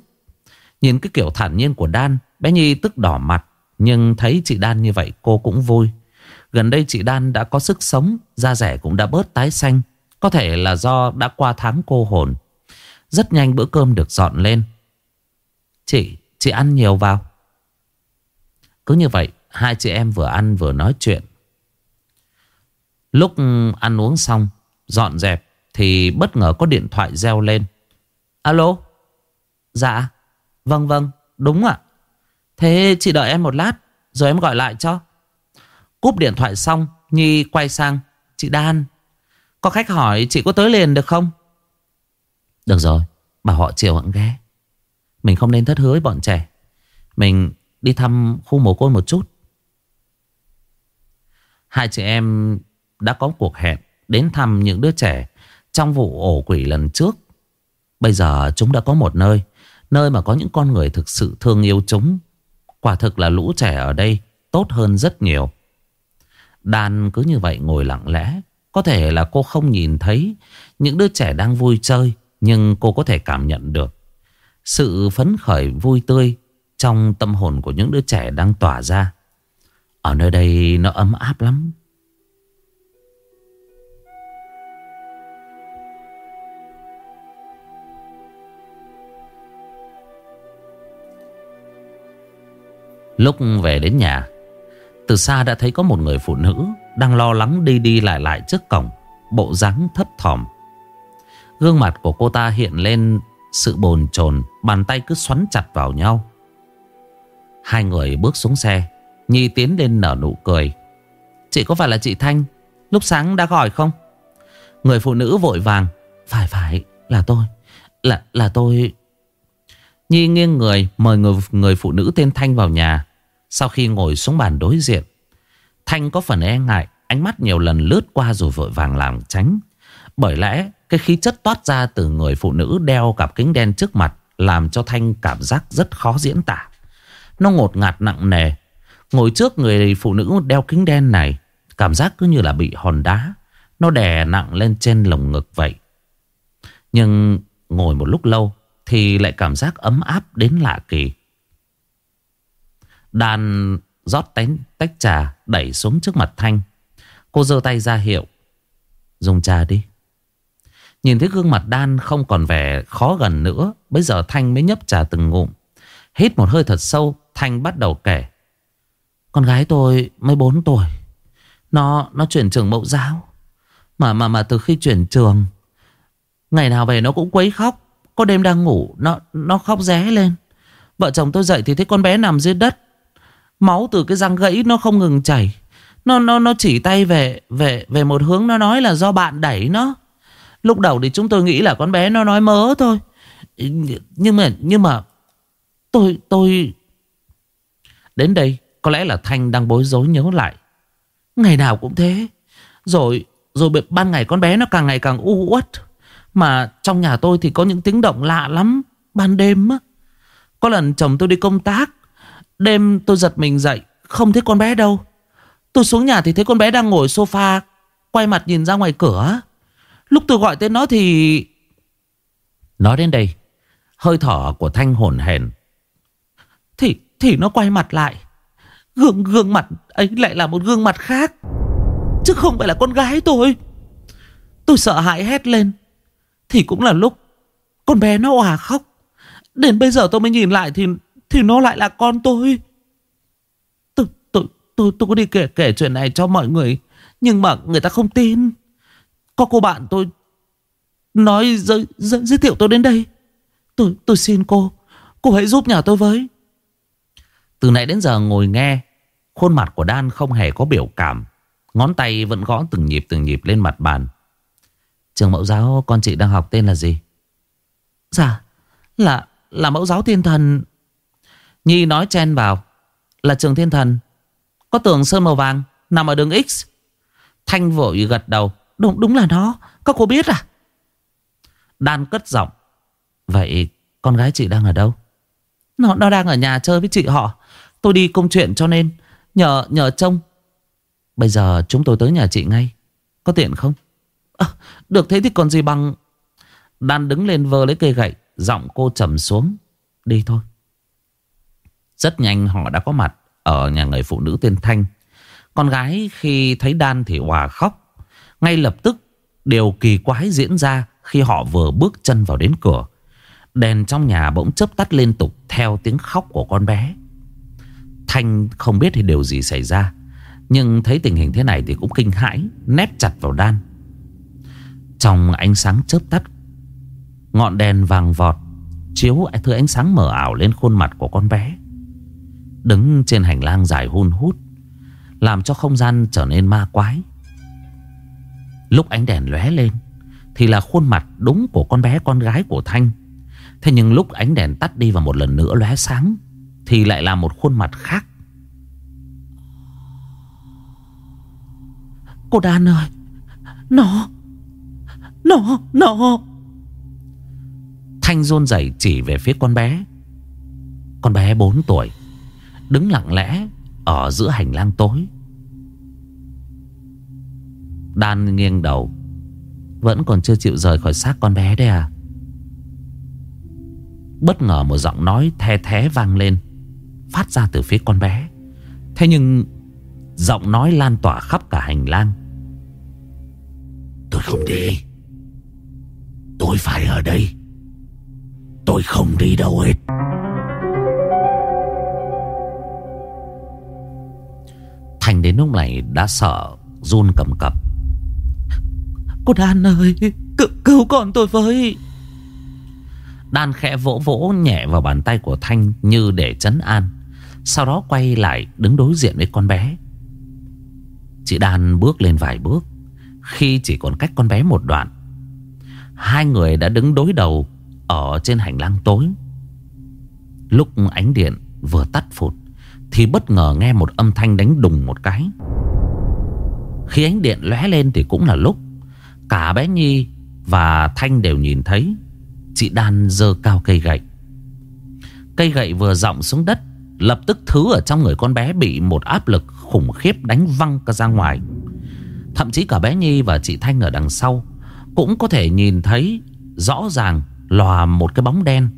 S1: Nhìn cái kiểu thản nhiên của Đan Bé Nhi tức đỏ mặt Nhưng thấy chị Đan như vậy cô cũng vui. Gần đây chị Đan đã có sức sống Da rẻ cũng đã bớt tái xanh. Có thể là do đã qua tháng cô hồn. Rất nhanh bữa cơm được dọn lên. Chị, chị ăn nhiều vào. Cứ như vậy Hai chị em vừa ăn vừa nói chuyện. Lúc ăn uống xong, Dọn dẹp, Thì bất ngờ có điện thoại reo lên. Alo? Dạ. Vâng vâng. Đúng ạ. Thế chị đợi em một lát, Rồi em gọi lại cho. Cúp điện thoại xong, Nhi quay sang. Chị Đan, Có khách hỏi chị có tới liền được không? Được rồi, Bảo họ chiều hẳn ghé. Mình không nên thất hứa với bọn trẻ. Mình đi thăm khu mồ côi một chút. Hai chị em đã có cuộc hẹn đến thăm những đứa trẻ trong vụ ổ quỷ lần trước. Bây giờ chúng đã có một nơi, nơi mà có những con người thực sự thương yêu chúng. Quả thực là lũ trẻ ở đây tốt hơn rất nhiều. Đan cứ như vậy ngồi lặng lẽ. Có thể là cô không nhìn thấy những đứa trẻ đang vui chơi, nhưng cô có thể cảm nhận được sự phấn khởi vui tươi trong tâm hồn của những đứa trẻ đang tỏa ra. Ở nơi đây nó ấm áp lắm. Lúc về đến nhà Từ xa đã thấy có một người phụ nữ Đang lo lắng đi đi lại lại trước cổng Bộ dáng thấp thỏm. Gương mặt của cô ta hiện lên Sự bồn chồn Bàn tay cứ xoắn chặt vào nhau. Hai người bước xuống xe Nhi tiến lên nở nụ cười. Chị có phải là chị Thanh? Lúc sáng đã gọi không? Người phụ nữ vội vàng Phải phải là tôi Là là tôi. Nhi nghiêng người mời người, người phụ nữ tên Thanh vào nhà sau khi ngồi xuống bàn đối diện, Thanh có phần e ngại, Ánh mắt nhiều lần lướt qua rồi vội vàng làm tránh. Bởi lẽ, cái khí chất toát ra từ người phụ nữ đeo cặp kính đen trước mặt Làm cho Thanh cảm giác rất khó diễn tả. Nó ngột ngạt nặng nề. Ngồi trước người phụ nữ đeo kính đen này, Cảm giác cứ như là bị hòn đá. Nó đè nặng lên trên lồng ngực vậy. Nhưng ngồi một lúc lâu Thì lại cảm giác ấm áp đến lạ kỳ. Đàn rót tánh tách trà đẩy xuống trước mặt Thanh. Cô giơ tay ra hiệu. Dùng trà đi. Nhìn thấy gương mặt Đan không còn vẻ khó gần nữa. Bây giờ Thanh mới nhấp trà từng ngụm. Hít một hơi thật sâu. Thanh bắt đầu kể, Con gái tôi mới 4 tuổi, Nó nó chuyển trường mẫu giáo Mà mà mà từ khi chuyển trường, Ngày nào về nó cũng quấy khóc Có đêm đang ngủ, Nó nó khóc ré lên Vợ chồng tôi dậy thì thấy con bé nằm dưới đất Máu từ cái răng gãy nó không ngừng chảy. Nó nó nó chỉ tay về về về một hướng, nó nói là do bạn đẩy nó. Lúc đầu thì chúng tôi nghĩ là con bé nó nói mớ thôi. Nhưng mà nhưng mà tôi tôi Đến đây, có lẽ là Thanh đang bối rối nhớ lại. Ngày nào cũng thế. Rồi rồi ban ngày con bé nó càng ngày càng u uất. Mà trong nhà tôi thì có những tiếng động lạ lắm, Ban đêm á. Có lần chồng tôi đi công tác Đêm tôi giật mình dậy, Không thấy con bé đâu. Tôi xuống nhà thì thấy con bé đang ngồi sofa, Quay mặt nhìn ra ngoài cửa. Lúc tôi gọi tên nó thì Nói đến đây. Hơi thở của Thanh hồn hển. Thì thì nó quay mặt lại. Gương gương mặt ấy lại là một gương mặt khác, Chứ không phải là con gái tôi. Tôi sợ hãi hét lên. Thì cũng là lúc Con bé nó òa khóc. Đến bây giờ tôi mới nhìn lại thì thì nó lại là con tôi. Tôi tôi tôi, tôi có đi kể, kể chuyện này cho mọi người Nhưng mà người ta không tin. Có cô bạn tôi Nói giới, giới, giới thiệu tôi đến đây. Tôi tôi xin cô Cô hãy giúp nhà tôi với. Từ nãy đến giờ ngồi nghe Khuôn mặt của Đan không hề có biểu cảm. Ngón tay vẫn gõ từng nhịp từng nhịp lên mặt bàn. Trường mẫu giáo con chị đang học tên là gì? Dạ Là là mẫu giáo thiên thần Nhi nói chen vào. Là trường thiên thần. Có tường sơn màu vàng Nằm ở đường X. Thanh vội gật đầu. Đúng đúng là nó. Các cô biết à? Đan cất giọng. Vậy con gái chị đang ở đâu? Nó, nó đang ở nhà chơi với chị họ. Tôi đi công chuyện cho nên. Nhờ nhờ trông. Bây giờ chúng tôi tới nhà chị ngay. Có tiện không? À, Được thế thì còn gì bằng. Đan đứng lên vơ lấy cây gậy. Giọng cô trầm xuống. Đi thôi. Rất nhanh họ đã có mặt Ở nhà người phụ nữ tên Thanh. Con gái khi thấy Đan thì hòa khóc. Ngay lập tức, Điều kỳ quái diễn ra Khi họ vừa bước chân vào đến cửa. Đèn trong nhà bỗng chớp tắt liên tục Theo tiếng khóc của con bé. Thanh không biết thì điều gì xảy ra, Nhưng thấy tình hình thế này thì cũng kinh hãi, Nép chặt vào đan Trong ánh sáng chớp tắt, Ngọn đèn vàng vọt Chiếu thứ ánh sáng mờ ảo lên khuôn mặt của con bé. Đứng trên hành lang dài hun hút Làm cho không gian trở nên ma quái. Lúc ánh đèn lóe lên Thì là khuôn mặt đúng của con bé con gái của Thanh. Thế nhưng lúc ánh đèn tắt đi và một lần nữa lóe sáng Thì lại là một khuôn mặt khác. Cô Đan ơi Nó Nó Nó. Thanh rôn rẩy chỉ về phía con bé. Con bé 4 tuổi Đứng lặng lẽ Ở giữa hành lang tối. Đan nghiêng đầu, Vẫn còn chưa chịu rời khỏi xác con bé đấy à? Bất ngờ một giọng nói the thé vang lên, Phát ra từ phía con bé. Thế nhưng, Giọng nói lan tỏa khắp cả hành lang. Tôi không đi. Tôi phải ở đây. Tôi không đi đâu hết. Thành đến lúc này đã sợ Run cầm cập. Cô Đan ơi Cứu, cứu con tôi với. Đan khẽ vỗ vỗ nhẹ vào bàn tay của Thanh Như để chấn an Sau đó quay lại đứng đối diện với con bé. Chị Đan bước lên vài bước Khi chỉ còn cách con bé một đoạn Hai người đã đứng đối đầu Ở trên hành lang tối. Lúc ánh điện vừa tắt phụt thì bất ngờ nghe một âm thanh đánh đùng một cái. Khi ánh điện lóe lên thì cũng là lúc, Cả bé Nhi và Thanh đều nhìn thấy Chị Đan dơ cao cây gậy. Cây gậy vừa rộng xuống đất, Lập tức thứ ở trong người con bé Bị một áp lực khủng khiếp đánh văng ra ngoài. Thậm chí cả bé Nhi và chị Thanh ở đằng sau Cũng có thể nhìn thấy Rõ ràng lòa một cái bóng đen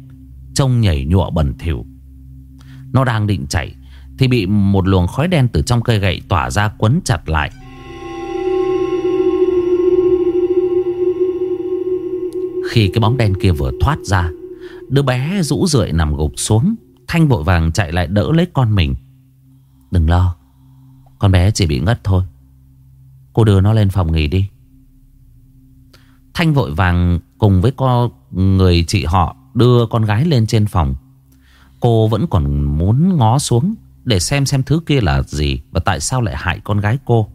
S1: Trông nhảy nhụa bẩn thỉu. Nó đang định chạy thì bị một luồng khói đen từ trong cây gậy tỏa ra quấn chặt lại. Khi cái bóng đen kia vừa thoát ra, Đứa bé rũ rượi nằm gục xuống, Thanh vội vàng chạy lại đỡ lấy con mình. Đừng lo, Con bé chỉ bị ngất thôi. Cô đưa nó lên phòng nghỉ đi. Thanh vội vàng cùng với con người chị họ đưa con gái lên trên phòng. Cô vẫn còn muốn ngó xuống để xem xem thứ kia là gì và tại sao lại hại con gái cô.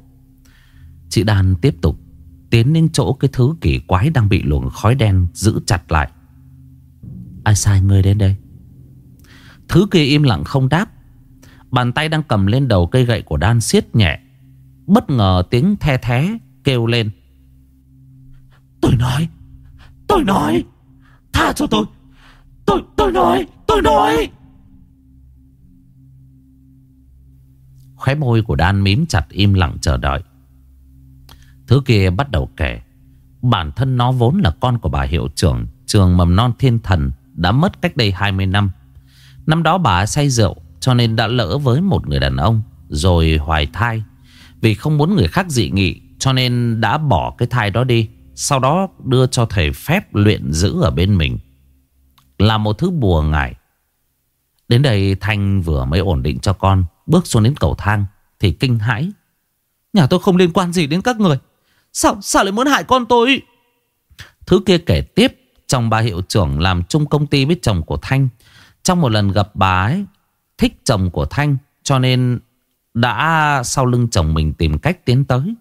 S1: Chị Đan tiếp tục tiến đến chỗ cái thứ kỳ quái đang bị luồng khói đen giữ chặt lại. Ai sai ngươi đến đây? Thứ kia im lặng không đáp. Bàn tay đang cầm lên đầu cây gậy của Đan siết nhẹ. Bất ngờ tiếng the thé kêu lên. Tôi nói Tôi nói, Tha cho tôi Tôi tôi nói Tôi nói Khóe môi của Đan mím chặt im lặng chờ đợi. Thứ kia bắt đầu kể. Bản thân nó vốn là con của bà hiệu trưởng Trường mầm non thiên thần Đã mất cách đây 20 năm. Năm đó bà say rượu Cho nên đã lỡ với một người đàn ông, Rồi hoài thai. Vì không muốn người khác dị nghị Cho nên đã bỏ cái thai đó đi, sau đó đưa cho thầy phép luyện giữ ở bên mình. Là một thứ bùa ngải. Đến đây Thanh vừa mới ổn định cho con. Bước xuống đến cầu thang Thì kinh hãi. Nhà tôi không liên quan gì đến các người. Sao sao lại muốn hại con tôi? Thứ kia kể tiếp chồng bà hiệu trưởng làm chung công ty với chồng của Thanh. Trong một lần gặp bà ấy Thích chồng của Thanh Cho nên đã sau lưng chồng mình tìm cách tiến tới.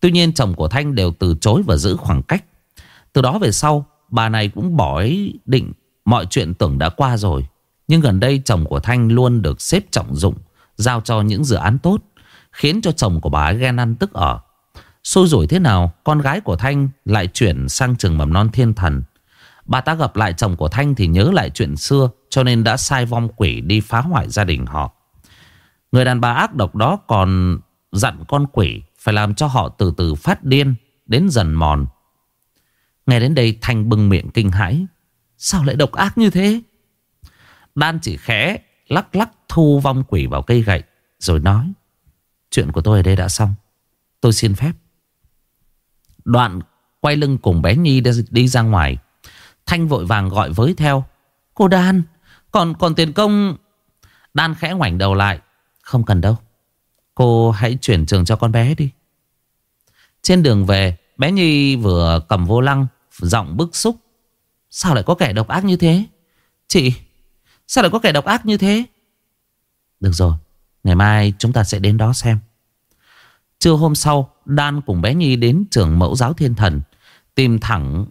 S1: Tuy nhiên chồng của Thanh đều từ chối và giữ khoảng cách. Từ đó về sau, bà này cũng bỏ ý định mọi chuyện tưởng đã qua rồi. Nhưng gần đây chồng của Thanh luôn được xếp trọng dụng, giao cho những dự án tốt, khiến cho chồng của bà ấy ghen ăn tức ở. Xui rủi thế nào, con gái của Thanh lại chuyển sang trường mầm non thiên thần. Bà ta gặp lại chồng của Thanh thì nhớ lại chuyện xưa, cho nên đã sai vong quỷ đi phá hoại gia đình họ. Người đàn bà ác độc đó còn dặn con quỷ phải làm cho họ từ từ phát điên Đến dần mòn Nghe đến đây Thanh bưng miệng kinh hãi Sao lại độc ác như thế Đan chỉ khẽ Lắc lắc thu vong quỷ vào cây gậy Rồi nói Chuyện của tôi ở đây đã xong. Tôi xin phép. Đoạn quay lưng cùng bé Nhi đi, ra ngoài. Thanh vội vàng gọi với theo Cô Đan Còn còn tiền công? Đan khẽ ngoảnh đầu lại Không cần đâu. Cô hãy chuyển trường cho con bé đi. Trên đường về Bé Nhi vừa cầm vô lăng Giọng bức xúc Sao lại có kẻ độc ác như thế? Chị Sao lại có kẻ độc ác như thế? Được rồi Ngày mai chúng ta sẽ đến đó xem. Trưa hôm sau Đan cùng bé Nhi đến trường mẫu giáo thiên thần Tìm thẳng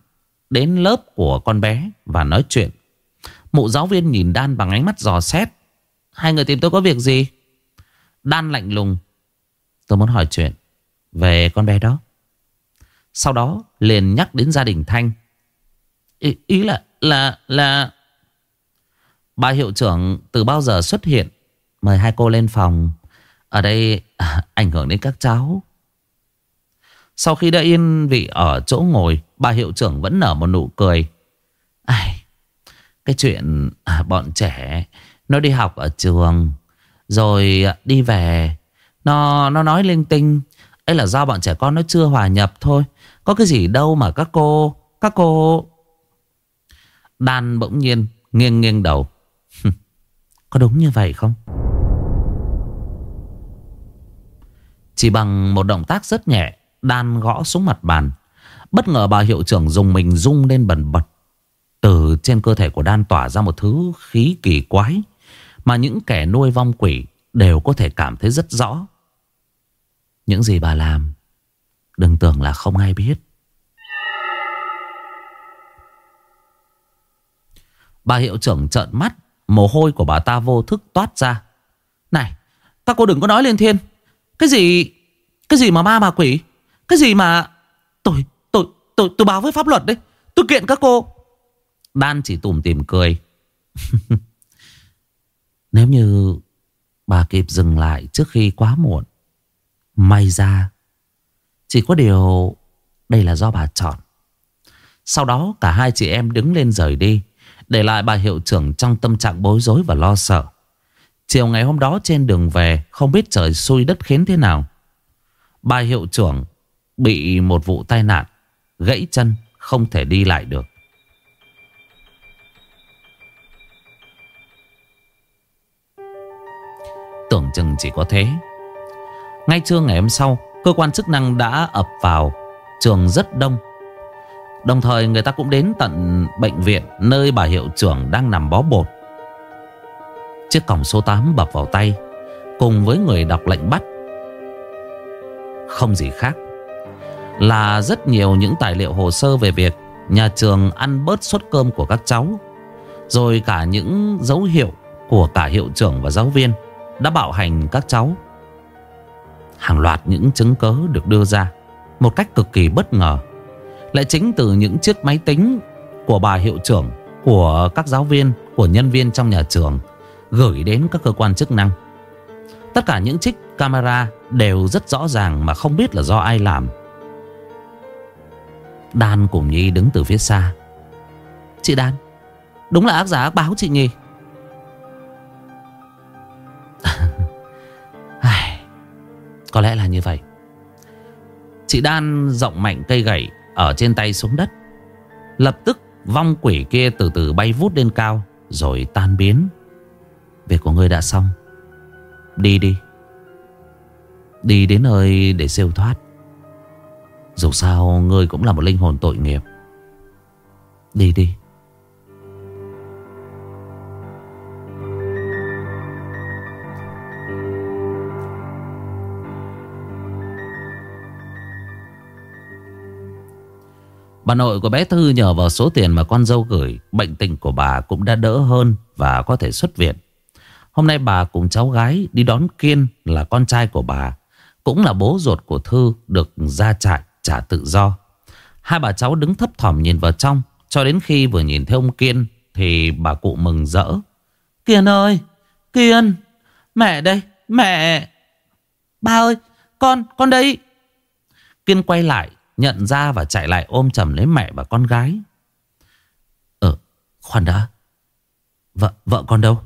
S1: đến lớp của con bé Và nói chuyện. Mụ giáo viên nhìn Đan bằng ánh mắt dò xét. Hai người tìm tôi có việc gì? Đan lạnh lùng. Tôi muốn hỏi chuyện Về con bé đó. Sau đó liền nhắc đến gia đình Thanh. Ý, ý là Là là Bà hiệu trưởng từ bao giờ xuất hiện? Mời hai cô lên phòng. Ở đây à, ảnh hưởng đến các cháu. Sau khi đã yên vị ở chỗ ngồi Bà hiệu trưởng vẫn nở một nụ cười. Ai, Cái chuyện à, bọn trẻ Nó đi học ở trường rồi đi về Nó nó nói linh tinh. Ấy là do bọn trẻ con nó chưa hòa nhập thôi. Có cái gì đâu mà các cô Các cô. Đan bỗng nhiên nghiêng nghiêng đầu. Có đúng như vậy không? Chỉ bằng một động tác rất nhẹ, Đan gõ xuống mặt bàn. Bất ngờ bà hiệu trưởng dùng mình rung lên bần bật. Từ trên cơ thể của Đan tỏa ra một thứ khí kỳ quái mà những kẻ nuôi vong quỷ Đều có thể cảm thấy rất rõ. Những gì bà làm, Đừng tưởng là không ai biết. Bà hiệu trưởng trợn mắt, Mồ hôi của bà ta vô thức toát ra. Này Các cô đừng có nói lên thiên. Cái gì Cái gì mà ma mà quỷ Cái gì mà Tôi Tôi Tôi, tôi báo với pháp luật đấy Tôi kiện các cô Đan chỉ tủm tìm cười. Nếu như bà kịp dừng lại trước khi quá muộn. May ra. Chỉ có điều đây là do bà chọn. Sau đó cả hai chị em đứng lên rời đi. Để lại bà hiệu trưởng trong tâm trạng bối rối và lo sợ. Chiều ngày hôm đó trên đường về không biết trời xui đất khiến thế nào. Bà hiệu trưởng bị một vụ tai nạn, gãy chân, không thể đi lại được. tưởng chừng chỉ có thế Ngay trưa ngày hôm sau Cơ quan chức năng đã ập vào Trường rất đông Đồng thời người ta cũng đến tận bệnh viện Nơi bà hiệu trưởng đang nằm bó bột Chiếc còng số 8 bập vào tay, Cùng với người đọc lệnh bắt. Không gì khác Là rất nhiều những tài liệu hồ sơ về việc Nhà trường ăn bớt suất cơm của các cháu, Rồi cả những dấu hiệu của cả hiệu trưởng và giáo viên Đã bạo hành các cháu. Hàng loạt những chứng cớ được đưa ra Một cách cực kỳ bất ngờ, Lại chính từ những chiếc máy tính Của bà hiệu trưởng, Của các giáo viên, Của nhân viên trong nhà trường Gửi đến các cơ quan chức năng. Tất cả những trích camera Đều rất rõ ràng mà không biết là do ai làm. Đan cùng Nhi đứng từ phía xa. Chị Đan, Đúng là ác giả ác báo chị Nhi Có lẽ là như vậy. Chị Đan rộng mạnh cây gậy Ở trên tay xuống đất, Lập tức vong quỷ kia từ từ bay vút lên cao Rồi tan biến. Việc của ngươi đã xong. Đi đi. Đi đến nơi để siêu thoát. Dù sao, ngươi cũng là một linh hồn tội nghiệp. Đi đi. Bà nội của bé Thư nhờ vào số tiền mà con dâu gửi, Bệnh tình của bà cũng đã đỡ hơn Và có thể xuất viện. Hôm nay bà cùng cháu gái đi đón Kiên Là con trai của bà. Cũng là bố ruột của Thư Được ra trại trả tự do. Hai bà cháu đứng thấp thỏm nhìn vào trong Cho đến khi vừa nhìn thấy ông Kiên Thì bà cụ mừng rỡ. Kiên ơi Kiên Mẹ đây Mẹ. Ba ơi Con Con đây. Kiên quay lại Nhận ra và chạy lại ôm chầm lấy mẹ và con gái. Ờ khoan đã. Vợ, vợ con đâu?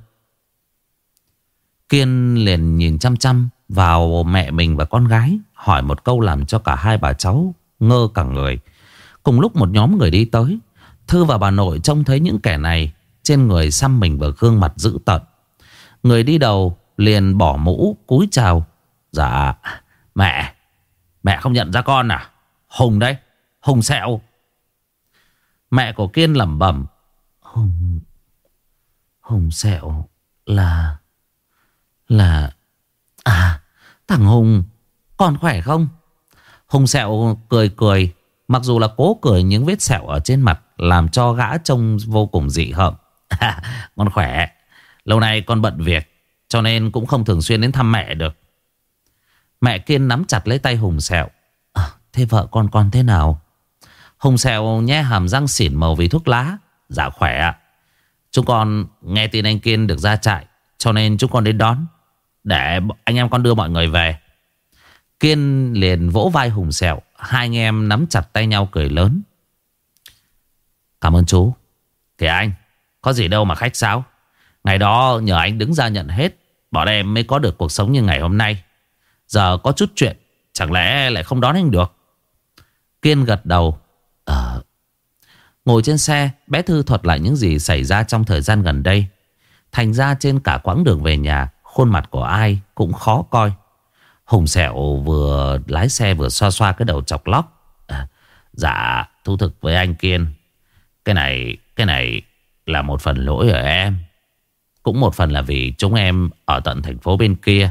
S1: Kiên liền nhìn chăm chăm vào mẹ mình và con gái, Hỏi một câu làm cho cả hai bà cháu ngơ cả người. Cùng lúc một nhóm người đi tới, Thư và bà nội trông thấy những kẻ này, Trên người xăm mình và gương mặt dữ tợn. Người đi đầu liền bỏ mũ, cúi chào. Dạ mẹ Mẹ không nhận ra con à? Hùng đây Hùng sẹo. Mẹ của Kiên lẩm bẩm. Hùng Hùng sẹo là là À thằng Hùng còn khỏe không? Hùng sẹo cười cười, Mặc dù là cố cười những vết sẹo ở trên mặt Làm cho gã trông vô cùng dị hợm. Con khỏe, Lâu nay con bận việc, Cho nên cũng không thường xuyên đến thăm mẹ được. Mẹ Kiên nắm chặt lấy tay Hùng sẹo. À, thế vợ con con thế nào? Hùng Sẹo nhe hàm răng xỉn màu vì thuốc lá. Dạ khỏe ạ. Chúng con nghe tin anh Kiên được ra trại, Cho nên chúng con đến đón. Để anh em con đưa mọi người về Kiên liền vỗ vai Hùng Sẹo Hai anh em nắm chặt tay nhau cười lớn Cảm ơn chú Kìa anh Có gì đâu mà khách sáo Ngày đó nhờ anh đứng ra nhận hết Bọn em mới có được cuộc sống như ngày hôm nay Giờ có chút chuyện Chẳng lẽ lại không đón anh được Kiên gật đầu. Ờ. Ngồi trên xe, bé Thư thuật lại những gì xảy ra trong thời gian gần đây. Thành ra trên cả quãng đường về nhà, khuôn mặt của ai cũng khó coi. Hùng Sẹo vừa lái xe vừa xoa xoa cái đầu chọc lóc. À, dạ, thú thực với anh Kiên. Cái này, cái này là một phần lỗi ở em. Cũng một phần là vì chúng em ở tận thành phố bên kia.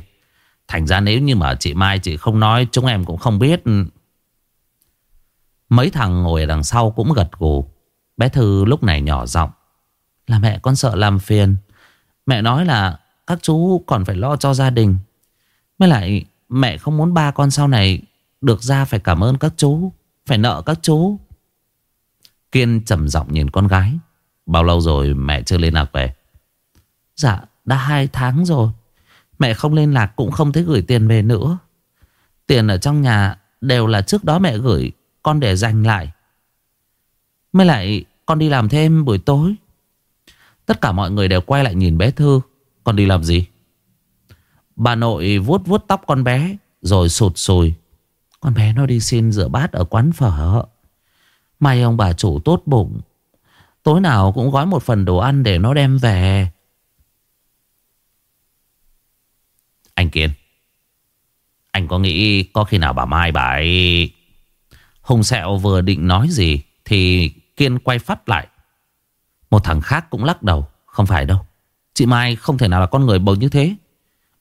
S1: Thành ra nếu như mà chị Mai chị không nói Chúng em cũng không biết Mấy thằng ngồi ở đằng sau cũng gật gù Bé Thư lúc này nhỏ giọng Là mẹ con sợ làm phiền Mẹ nói là các chú còn phải lo cho gia đình. Mới lại, mẹ không muốn ba con sau này Được ra phải cảm ơn các chú, Phải nợ các chú. Kiên trầm giọng nhìn con gái. Bao lâu rồi mẹ chưa liên lạc về? Dạ đã hai tháng rồi. Mẹ không liên lạc cũng không thấy gửi tiền về nữa. Tiền ở trong nhà đều là trước đó mẹ gửi, con để dành lại. Mới lại, con đi làm thêm buổi tối. Tất cả mọi người đều quay lại nhìn bé Thư. Con đi làm gì? Bà nội vuốt vuốt tóc con bé, Rồi sụt sùi. Con bé nó đi xin rửa bát ở quán phở. May ông bà chủ tốt bụng. Tối nào cũng gói một phần đồ ăn để nó đem về. Anh Kiên, Anh có nghĩ có khi nào bà Mai bà ấy Hùng Sẹo vừa định nói gì Thì Kiên quay phát lại. Một thằng khác cũng lắc đầu, Không phải đâu. Chị Mai không thể nào là con người bầu như thế.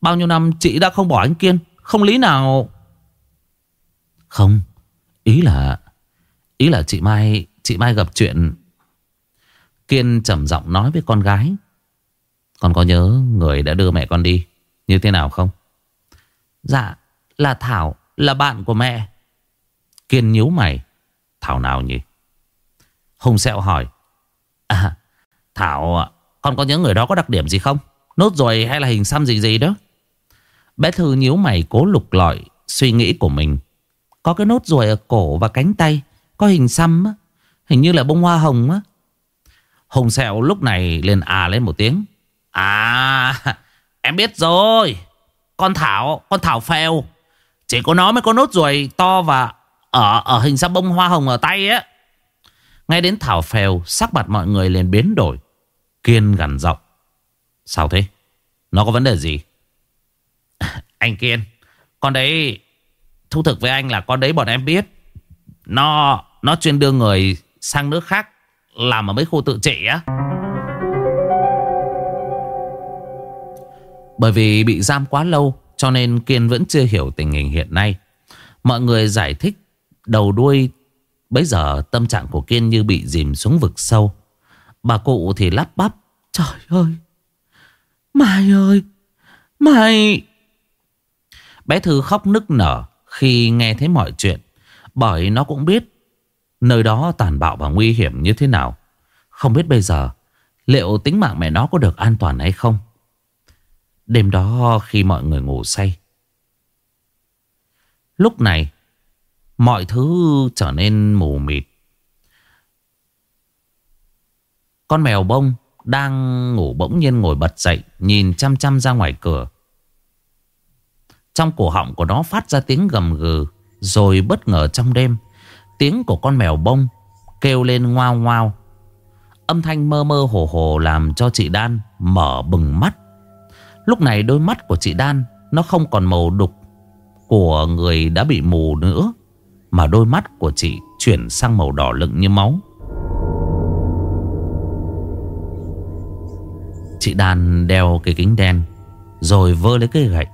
S1: Bao nhiêu năm chị đã không bỏ anh Kiên, Không lý nào. Không, Ý là Ý là chị Mai Chị Mai gặp chuyện. Kiên trầm giọng nói với con gái. Con có nhớ người đã đưa mẹ con đi Như thế nào không? Dạ là Thảo, Là bạn của mẹ. Kiên nhíu mày. Thảo nào nhỉ? Hùng sẹo hỏi. À Thảo còn có những người đó có đặc điểm gì không? Nốt rồi hay là hình xăm gì gì đó? Bé Thư nhíu mày cố lục lọi Suy nghĩ của mình. Có cái nốt ruồi ở cổ và cánh tay, Có hình xăm á. Hình như là bông hoa hồng á. Hùng sẹo lúc này liền à lên một tiếng. À Em biết rồi. Con Thảo Con Thảo phèo. Chỉ có nó mới có nốt ruồi to và Ở ở hình xăm bông hoa hồng ở tay á. Ngay đến Thảo phèo, Sắc mặt mọi người liền biến đổi. Kiên gằn giọng. Sao thế? Nó có vấn đề gì? Anh Kiên, Con đấy, Thú thực với anh là con đấy bọn em biết. Nó Nó chuyên đưa người sang nước khác Làm ở mấy khu tự trị á. Bởi vì bị giam quá lâu, Cho nên Kiên vẫn chưa hiểu tình hình hiện nay. Mọi người giải thích Đầu đuôi. Bây giờ tâm trạng của Kiên như bị dìm xuống vực sâu. Bà cụ thì lắp bắp. Trời ơi. Mai ơi. Mai. Bé Thư khóc nức nở Khi nghe thấy mọi chuyện. Bởi nó cũng biết Nơi đó tàn bạo và nguy hiểm như thế nào. Không biết bây giờ Liệu tính mạng mẹ nó có được an toàn hay không? Đêm đó khi mọi người ngủ say. Lúc này Mọi thứ trở nên mù mịt Con mèo bông đang ngủ bỗng nhiên ngồi bật dậy, Nhìn chăm chăm ra ngoài cửa. Trong cổ họng của nó phát ra tiếng gầm gừ, Rồi bất ngờ trong đêm, Tiếng của con mèo bông Kêu lên ngoao ngoao. Âm thanh mơ mơ hồ hồ làm cho chị Đan mở bừng mắt. Lúc này đôi mắt của chị Đan Nó không còn màu đục Của người đã bị mù nữa, Mà đôi mắt của chị chuyển sang màu đỏ lựng như máu. Chị Đan đeo cái kính đen, Rồi vơ lấy cây gậy,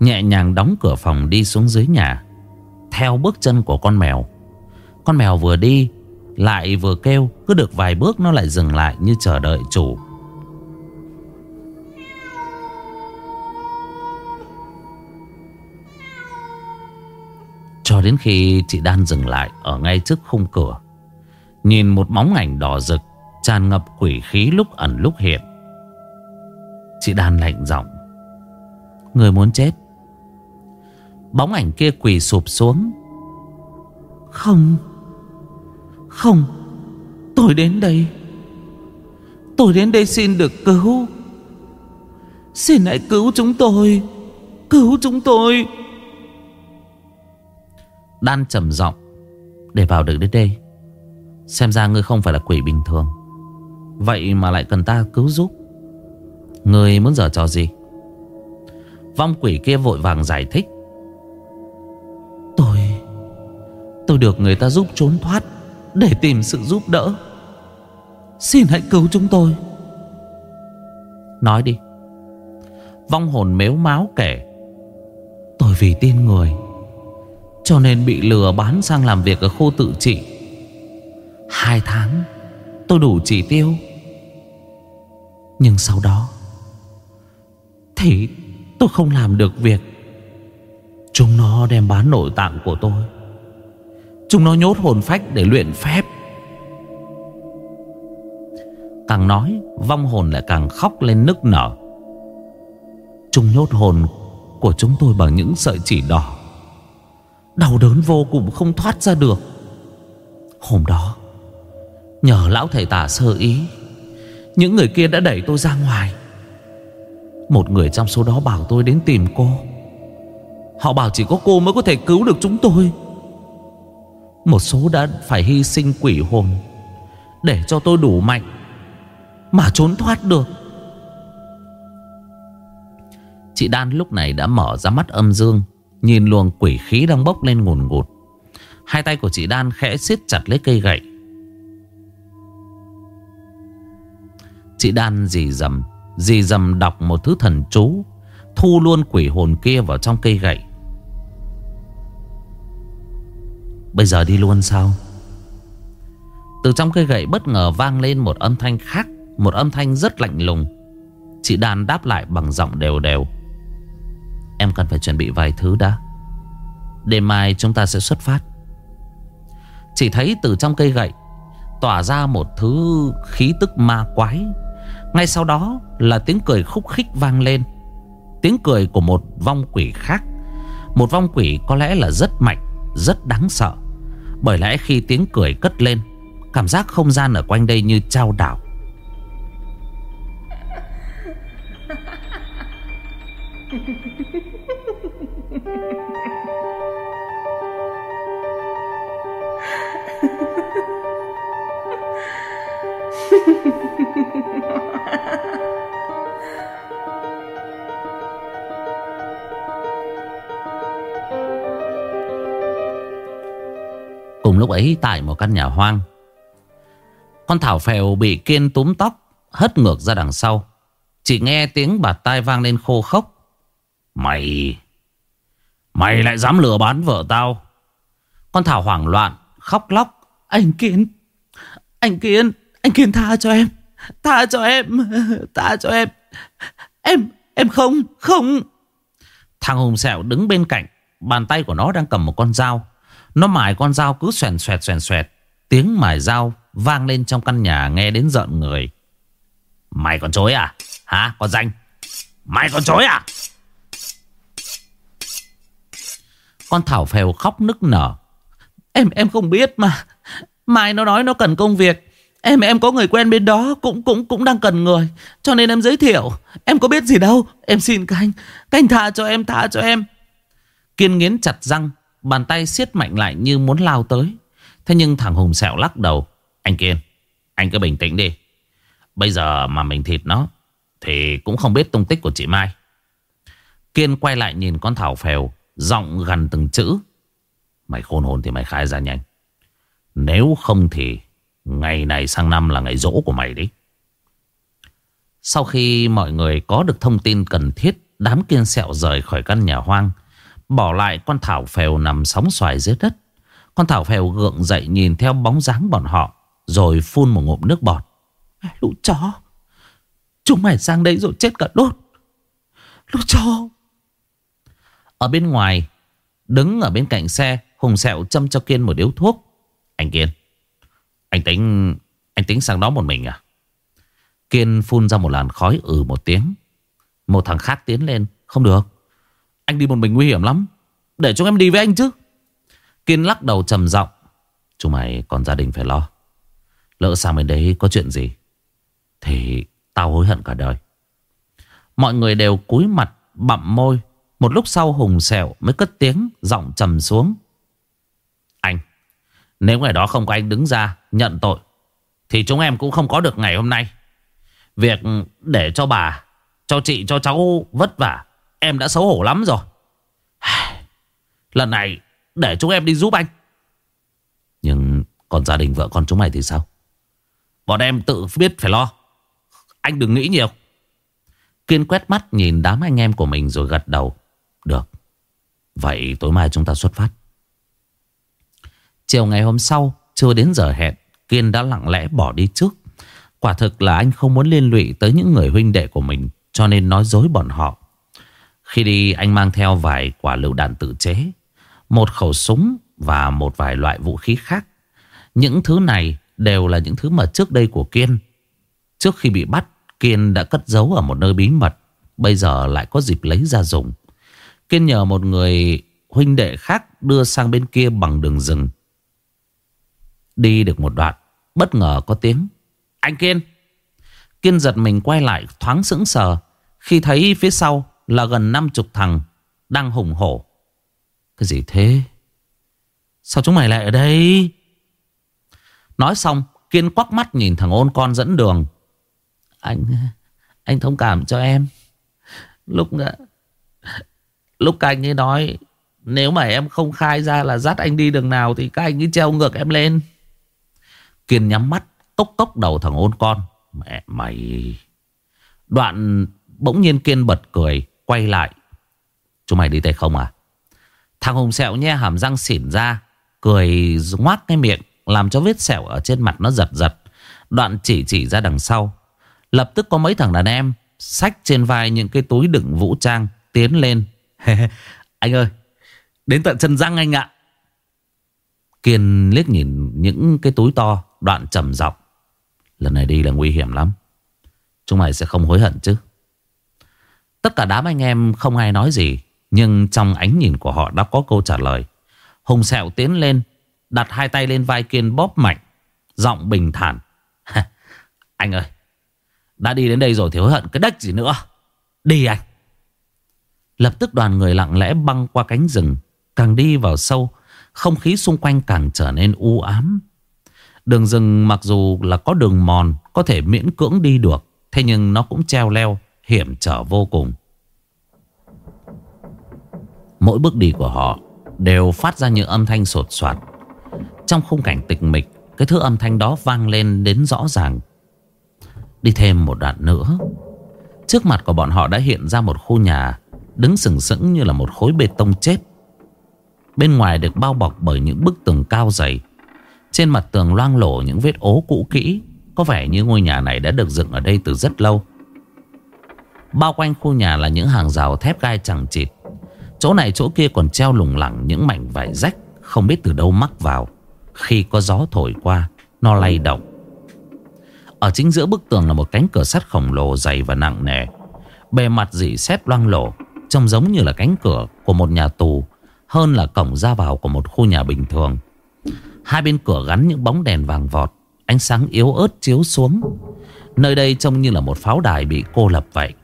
S1: Nhẹ nhàng đóng cửa phòng đi xuống dưới nhà, Theo bước chân của con mèo. Con mèo vừa đi, Lại vừa kêu, Cứ được vài bước nó lại dừng lại như chờ đợi chủ. Cho đến khi chị Đan dừng lại Ở ngay trước khung cửa, Nhìn một bóng ảnh đỏ rực, Tràn ngập quỷ khí lúc ẩn lúc hiện. Chị Đan lạnh giọng. Người muốn chết. Bóng ảnh kia quỳ sụp xuống. Không. Không. Tôi đến đây. Tôi đến đây xin được cứu. Xin hãy cứu chúng tôi. Cứu chúng tôi. Đan trầm giọng. Để vào được đến đây. Xem ra ngươi không phải là quỷ bình thường. Vậy mà lại cần ta cứu giúp. Người muốn giở trò gì? Vong quỷ kia vội vàng giải thích. Tôi Tôi được người ta giúp trốn thoát Để tìm sự giúp đỡ. Xin hãy cứu chúng tôi. Nói đi. Vong hồn mếu máu kể. Tôi vì tin người, Cho nên bị lừa bán sang làm việc ở khu tự trị. Hai tháng, Tôi đủ chỉ tiêu. Nhưng sau đó thì tôi không làm được việc. Chúng nó đem bán nội tạng của tôi. Chúng nó nhốt hồn phách để luyện phép. Càng nói, Vong hồn lại càng khóc lên nức nở. Chúng nhốt hồn của chúng tôi bằng những sợi chỉ đỏ. Đau đớn vô cùng không thoát ra được. Hôm đó, Nhờ lão thầy tả sơ ý, Những người kia đã đẩy tôi ra ngoài một người trong số đó bảo tôi đến tìm cô. Họ bảo chỉ có cô mới có thể cứu được chúng tôi. Một số đã phải hy sinh quỷ hồn Để cho tôi đủ mạnh Mà trốn thoát được. Chị Đan lúc này đã mở ra mắt âm dương, Nhìn luồng quỷ khí đang bốc lên ngùn ngụt. Hai tay của chị Đan khẽ siết chặt lấy cây gậy. Chị Đan dì dầm. Dì dầm đọc một thứ thần chú, Thu luôn quỷ hồn kia vào trong cây gậy. Bây giờ đi luôn sao? Từ trong cây gậy bất ngờ vang lên một âm thanh khác, Một âm thanh rất lạnh lùng. Chị Đan đáp lại bằng giọng đều đều. Em cần phải chuẩn bị vài thứ đã. Đêm mai chúng ta sẽ xuất phát. Chỉ thấy từ trong cây gậy Tỏa ra một thứ khí tức ma quái. Ngay sau đó là tiếng cười khúc khích vang lên. Tiếng cười của một vong quỷ khác. Một vong quỷ có lẽ là rất mạnh, Rất đáng sợ. Bởi lẽ khi tiếng cười cất lên, Cảm giác không gian ở quanh đây như trao đảo. Cùng lúc ấy, tại một căn nhà hoang, Con Thảo phèo bị kiên túm tóc, Hất ngược ra đằng sau. Chỉ nghe tiếng bạt tai vang lên khô khốc. Mày Mày lại dám lừa bán vợ tao? Con Thảo hoảng loạn, Khóc lóc. Anh Kiên Anh Kiên anh Kiên tha cho em. Tha cho em. Tha cho em. Em Em không Không. Thằng Hùng Sẹo đứng bên cạnh. Bàn tay của nó đang cầm một con dao. Nó mài con dao cứ xoèn xoẹt xoèn xoẹt. Tiếng mài dao vang lên trong căn nhà nghe đến giận người. Mày còn chối à? Hả? Con danh? Mày còn chối à? Con Thảo phèo khóc nức nở. Em em không biết mà. Mai nó nói nó cần công việc Em em có người quen bên đó Cũng cũng cũng đang cần người, Cho nên em giới thiệu. Em có biết gì đâu, Em xin các anh Các anh tha cho em, tha cho em. Kiên nghiến chặt răng, Bàn tay siết mạnh lại như muốn lao tới. Thế nhưng thằng Hùng sẹo lắc đầu. Anh Kiên, Anh cứ bình tĩnh đi. Bây giờ mà mình thịt nó, Thì cũng không biết tung tích của chị Mai. Kiên quay lại nhìn con Thảo phèo, Giọng gần từng chữ. Mày khôn hồn thì mày khai ra nhanh. Nếu không thì Ngày này sang năm là ngày rỗ của mày đấy. Sau khi mọi người có được thông tin cần thiết Đám kiên sẹo rời khỏi căn nhà hoang Bỏ lại con thảo phèo nằm sóng xoài dưới đất. Con thảo phèo gượng dậy nhìn theo bóng dáng bọn họ Rồi phun một ngụm nước bọt. Lũ chó! Chúng mày sang đây rồi chết cả đốt. Lũ chó! Ở bên ngoài Đứng ở bên cạnh xe Hùng sẹo châm cho Kiên một điếu thuốc. Anh Kiên anh tính Anh tính sang đó một mình à? Kiên phun ra một làn khói ừ một tiếng. Một thằng khác tiến lên. Không được. Anh đi một mình nguy hiểm lắm. Để chúng em đi với anh chứ. Kiên lắc đầu trầm giọng. Chúng mày còn gia đình phải lo. Lỡ sang bên đấy có chuyện gì, Thì tao hối hận cả đời. Mọi người đều cúi mặt Bặm môi. Một lúc sau Hùng Sẹo mới cất tiếng Giọng trầm xuống. Nếu ngày đó không có anh đứng ra nhận tội, Thì chúng em cũng không có được ngày hôm nay. Việc để cho bà, Cho chị, cho cháu vất vả, Em đã xấu hổ lắm rồi. Lần này để chúng em đi giúp anh. Nhưng còn gia đình vợ con chúng mày thì sao? Bọn em tự biết phải lo. Anh đừng nghĩ nhiều. Kiên quét mắt nhìn đám anh em của mình rồi gật đầu. Được. Vậy tối mai chúng ta xuất phát. Chiều ngày hôm sau, Chưa đến giờ hẹn, Kiên đã lặng lẽ bỏ đi trước. Quả thực là anh không muốn liên lụy tới những người huynh đệ của mình, Cho nên nói dối bọn họ. Khi đi, anh mang theo vài quả lựu đạn tự chế, Một khẩu súng và một vài loại vũ khí khác. Những thứ này đều là những thứ mà trước đây của Kiên. Trước khi bị bắt, Kiên đã cất giấu ở một nơi bí mật, Bây giờ lại có dịp lấy ra dùng. Kiên nhờ một người huynh đệ khác đưa sang bên kia bằng đường rừng. Đi được một đoạn. Bất ngờ có tiếng, Anh Kiên. Kiên giật mình quay lại thoáng sững sờ, Khi thấy phía sau là gần năm chục thằng Đang hùng hổ. Cái gì thế? Sao chúng mày lại ở đây? Nói xong, Kiên quắc mắt nhìn thằng ôn con dẫn đường. Anh Anh thông cảm cho em. Lúc Lúc các anh ấy nói, Nếu mà em không khai ra là dắt anh đi đường nào Thì các anh ấy treo ngược em lên. Kiên nhắm mắt Cốc cốc đầu thằng ôn con. Mẹ mày. Đoạn bỗng nhiên Kiên bật cười, Quay lại. Chúng mày đi tay không à? Thằng Hùng sẹo nhe hàm răng xỉn ra, Cười ngoác cái miệng, Làm cho vết sẹo ở trên mặt nó giật giật. Đoạn chỉ chỉ ra đằng sau. Lập tức có mấy thằng đàn em, Xách trên vai những cái túi đựng vũ trang, Tiến lên. Anh ơi, Đến tận chân răng anh ạ. Kiên liếc nhìn những cái túi to. Đoạn trầm giọng. Lần này đi là nguy hiểm lắm. Chúng mày sẽ không hối hận chứ? Tất cả đám anh em không ai nói gì, Nhưng trong ánh nhìn của họ đã có câu trả lời. Hùng sẹo tiến lên, Đặt hai tay lên vai Kiên bóp mạnh, Giọng bình thản. Anh ơi, Đã đi đến đây rồi thì hối hận cái đếch gì nữa? Đi anh. Lập tức đoàn người lặng lẽ băng qua cánh rừng, Càng đi vào sâu, Không khí xung quanh càng trở nên u ám. Đường rừng mặc dù là có đường mòn, Có thể miễn cưỡng đi được, Thế nhưng nó cũng treo leo, Hiểm trở vô cùng. Mỗi bước đi của họ Đều phát ra những âm thanh sột soạt. Trong khung cảnh tịch mịch, Cái thứ âm thanh đó vang lên đến rõ ràng. Đi thêm một đoạn nữa, Trước mặt của bọn họ đã hiện ra một khu nhà Đứng sừng sững như là một khối bê tông chết Bên ngoài được bao bọc bởi những bức tường cao dày trên mặt tường loang lổ những vết ố cũ kỹ. Có vẻ như ngôi nhà này đã được dựng ở đây từ rất lâu. Bao quanh khu nhà là những hàng rào thép gai chẳng chịt. Chỗ này chỗ kia còn treo lủng lẳng những mảnh vải rách, Không biết từ đâu mắc vào. Khi có gió thổi qua, Nó lay động. Ở chính giữa bức tường là một cánh cửa sắt khổng lồ dày và nặng nề. Bề mặt dỉ xét loang lổ, Trông giống như là cánh cửa của một nhà tù, Hơn là cổng ra vào của một khu nhà bình thường. Hai bên cửa gắn những bóng đèn vàng vọt Ánh sáng yếu ớt chiếu xuống. Nơi đây trông như là một pháo đài bị cô lập vậy.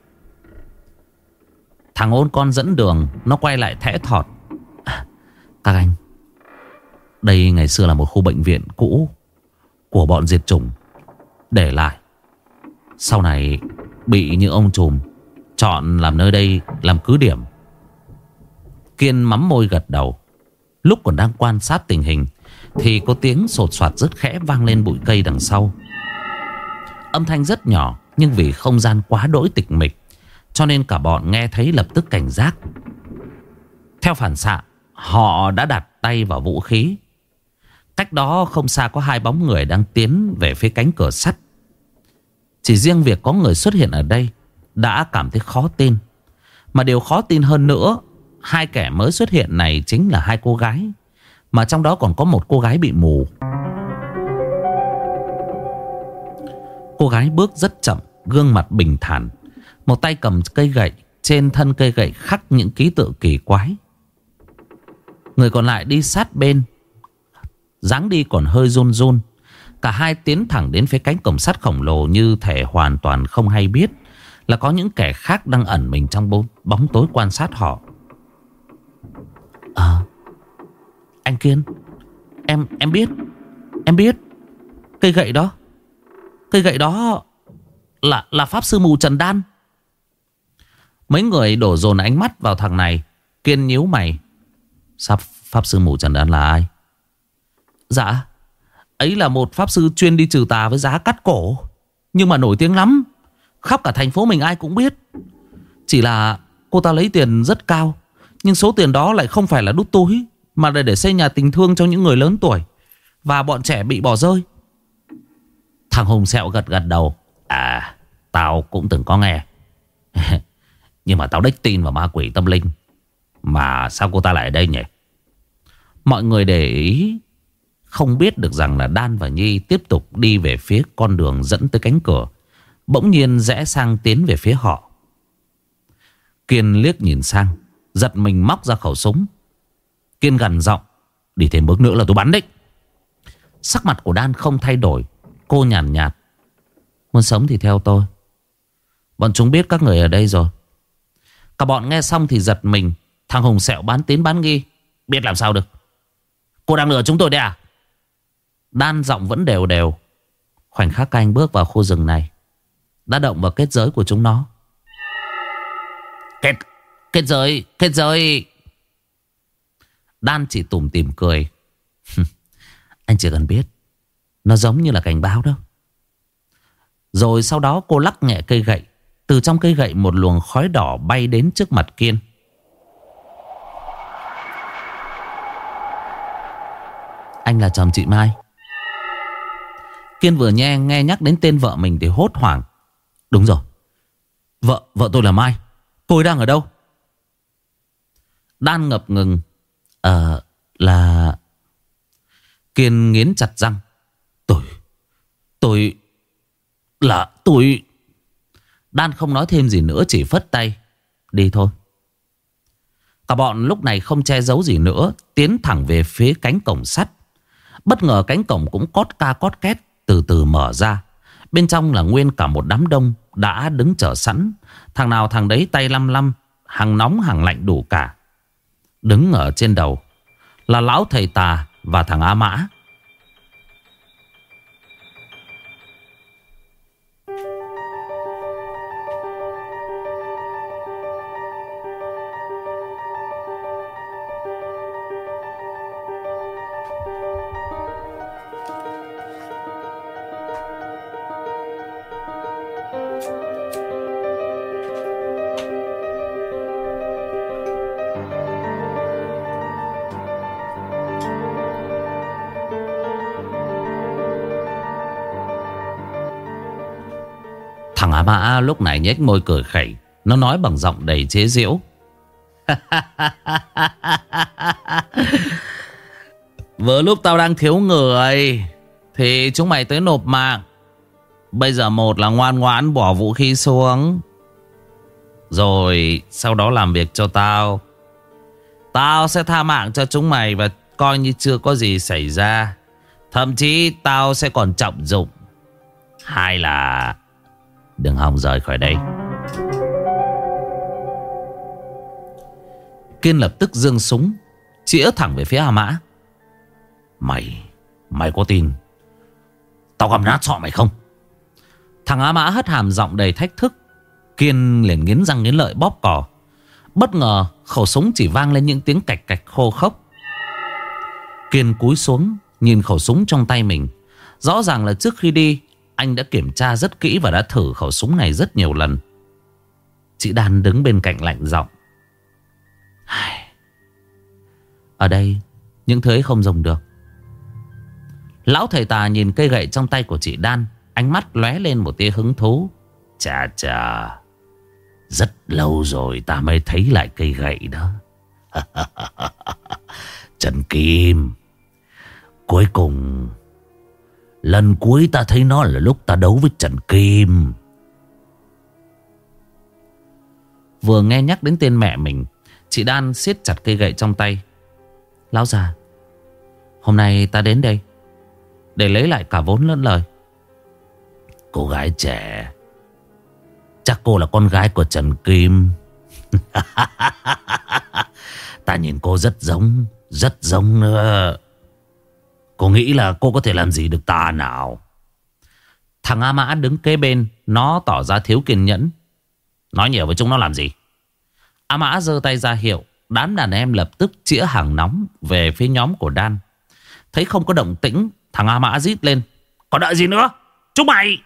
S1: Thằng ôn con dẫn đường Nó quay lại thẽ thọt. À, Các anh Đây ngày xưa là một khu bệnh viện cũ Của bọn diệt chủng. Để lại. Sau này bị những ông trùm Chọn làm nơi đây làm cứ điểm. Kiên mắm môi gật đầu Lúc còn đang quan sát tình hình thì có tiếng sột soạt rất khẽ vang lên bụi cây đằng sau Âm thanh rất nhỏ Nhưng vì không gian quá đỗi tịch mịch Cho nên cả bọn nghe thấy lập tức cảnh giác Theo phản xạ Họ đã đặt tay vào vũ khí Cách đó không xa có hai bóng người đang tiến về phía cánh cửa sắt Chỉ riêng việc có người xuất hiện ở đây đã cảm thấy khó tin. Mà điều khó tin hơn nữa, hai kẻ mới xuất hiện này chính là hai cô gái. Mà trong đó còn có một cô gái bị mù. Cô gái bước rất chậm, gương mặt bình thản. Một tay cầm cây gậy, trên thân cây gậy khắc những ký tự kỳ quái. Người còn lại đi sát bên, dáng đi còn hơi run run. Cả hai tiến thẳng đến phía cánh cổng sắt khổng lồ như thể hoàn toàn không hay biết là có những kẻ khác đang ẩn mình trong bóng tối quan sát họ. À, anh Kiên, em em biết, em biết, cây gậy đó, cây gậy đó là là pháp sư mù Trần Đan. Mấy người đổ dồn ánh mắt vào thằng này, Kiên nhíu mày. Sao pháp sư mù Trần Đan là ai? Dạ, ấy là một pháp sư chuyên đi trừ tà với giá cắt cổ, nhưng mà nổi tiếng lắm. Khắp cả thành phố mình ai cũng biết Chỉ là cô ta lấy tiền rất cao Nhưng số tiền đó lại không phải là đút túi mà là để xây nhà tình thương cho những người lớn tuổi. Và bọn trẻ bị bỏ rơi. Thằng Hùng sẹo gật gật đầu. À Tao cũng từng có nghe. Nhưng mà tao đích tin vào ma quỷ tâm linh. Mà sao cô ta lại ở đây nhỉ? Mọi người để ý, Không biết được rằng là Đan và Nhi Tiếp tục đi về phía con đường dẫn tới cánh cửa, Bỗng nhiên rẽ sang tiến về phía họ. Kiên liếc nhìn sang, Giật mình móc ra khẩu súng. Kiên gần giọng Đi thêm bước nữa là tôi bắn đấy. Sắc mặt của Đan không thay đổi Cô nhàn nhạt, nhạt Muốn sống thì theo tôi. Bọn chúng biết các người ở đây rồi. Cả bọn nghe xong thì giật mình Thằng Hùng sẹo bán tín bán nghi Biết làm sao được? Cô đang lừa chúng tôi đấy à? Đan giọng vẫn đều đều. Khoảnh khắc anh bước vào khu rừng này đã động vào kết giới của chúng nó.
S2: Kết
S1: Kết giới Kết giới! Đan chỉ tủm tìm cười. Anh chỉ cần biết Nó giống như là cảnh báo đâu Rồi sau đó cô lắc nhẹ cây gậy. Từ trong cây gậy một luồng khói đỏ bay đến trước mặt Kiên. Anh là chồng chị Mai. Kiên vừa nghe nghe nhắc đến tên vợ mình thì hốt hoảng. Đúng rồi Vợ, vợ tôi là Mai. Cô ấy đang ở đâu? Đan ngập ngừng là Kiên nghiến chặt răng. Tôi Tôi Là tôi Đan không nói thêm gì nữa, chỉ phất tay Đi thôi. Cả bọn lúc này không che giấu gì nữa, Tiến thẳng về phía cánh cổng sắt. Bất ngờ cánh cổng cũng cót ca cót két, Từ từ mở ra. Bên trong là nguyên cả một đám đông Đã đứng chờ sẵn. Thằng nào thằng đấy tay lăm lăm, Hàng nóng hàng lạnh đủ cả. Đứng ở trên đầu là lão thầy tà và thằng A Mã. Ba Mã lúc này nhếch môi cười khẩy. Nó nói bằng giọng đầy chế giễu. Vừa lúc tao đang thiếu người, Thì chúng mày tới nộp mạng. Bây giờ một là ngoan ngoãn bỏ vũ khí xuống. Rồi sau đó làm việc cho tao. Tao sẽ tha mạng cho chúng mày Và coi như chưa có gì xảy ra. Thậm chí tao sẽ còn trọng dụng. Hai là Đừng hòng rời khỏi đây. Kiên lập tức dương súng, Chĩa thẳng về phía A Mã Mày Mày có tin Tao gầm nát sọ mày không? Thằng A Mã hất hàm giọng đầy thách thức. Kiên liền nghiến răng nghiến lợi bóp cò. Bất ngờ, khẩu súng chỉ vang lên những tiếng cạch cạch khô khốc. Kiên cúi xuống, Nhìn khẩu súng trong tay mình. Rõ ràng là trước khi đi anh đã kiểm tra rất kỹ và đã thử khẩu súng này rất nhiều lần. Chị Đan đứng bên cạnh lạnh giọng. Ở đây, những thứ ấy không dùng được. Lão thầy tà nhìn cây gậy trong tay của chị Đan, ánh mắt lóe lên một tia hứng thú. Chà chà, rất lâu rồi ta mới thấy lại cây gậy đó. Trần Kim, cuối cùng Lần cuối ta thấy nó là lúc ta đấu với Trần Kim. Vừa nghe nhắc đến tên mẹ mình, Chị Đan siết chặt cây gậy trong tay. Lão già, Hôm nay ta đến đây Để lấy lại cả vốn lẫn lời. Cô gái trẻ, Chắc cô là con gái của Trần Kim. Ta nhìn cô rất giống Rất giống nữa. Cô nghĩ là cô có thể làm gì được ta nào? Thằng A Mã đứng kế bên Nó tỏ ra thiếu kiên nhẫn. Nói nhiều với chúng nó làm gì? A Mã giơ tay ra hiệu Đám đàn em lập tức chĩa hàng nóng Về phía nhóm của Đan Thấy không có động tĩnh Thằng A Mã rít lên Còn đợi gì nữa? Chúng mày!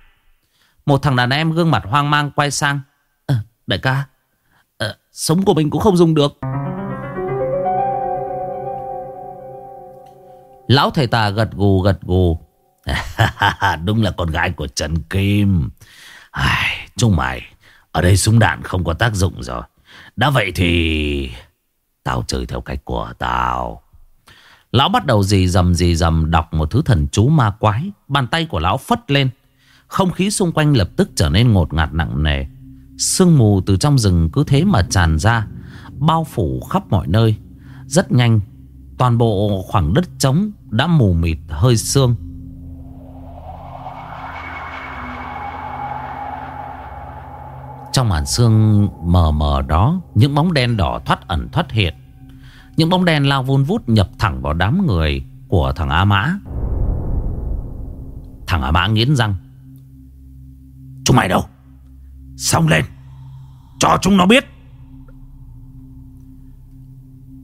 S1: Một thằng đàn em gương mặt hoang mang quay sang à, Đại ca à, Sống của mình cũng không dùng được. Lão thầy tà gật gù gật gù. Đúng là con gái của Trần Kim. Ai, chúng mày, ở đây súng đạn không có tác dụng rồi. Đã vậy thì... Tao chơi theo cách của tao. Lão bắt đầu dì dầm dì dầm đọc một thứ thần chú ma quái. Bàn tay của lão phất lên. Không khí xung quanh lập tức trở nên ngột ngạt nặng nề. Sương mù từ trong rừng cứ thế mà tràn ra. Bao phủ khắp mọi nơi. Rất nhanh Toàn bộ khoảng đất trống đã mù mịt hơi sương. Trong màn sương mờ mờ đó, những bóng đen đỏ thoát ẩn thoát hiện. Những bóng đen lao vun vút nhập thẳng vào đám người của thằng A Mã. Thằng A Mã nghiến răng. Chúng mày đâu? Xong lên. Cho chúng nó biết.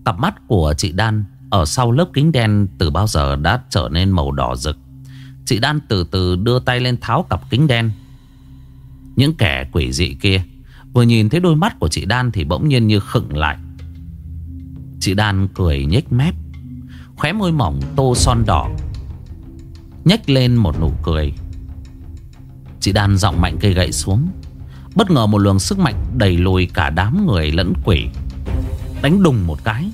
S1: Cặp mắt của chị Đan ở sau lớp kính đen từ bao giờ đã trở nên màu đỏ rực. Chị Đan từ từ đưa tay lên tháo cặp kính đen. Những kẻ quỷ dị kia, Vừa nhìn thấy đôi mắt của chị Đan Thì bỗng nhiên như khựng lại. Chị Đan cười nhếch mép, Khóe môi mỏng tô son đỏ, nhếch lên một nụ cười. Chị Đan giọng mạnh cây gậy xuống, Bất ngờ một luồng sức mạnh đẩy lùi cả đám người lẫn quỷ Đánh đùng một cái.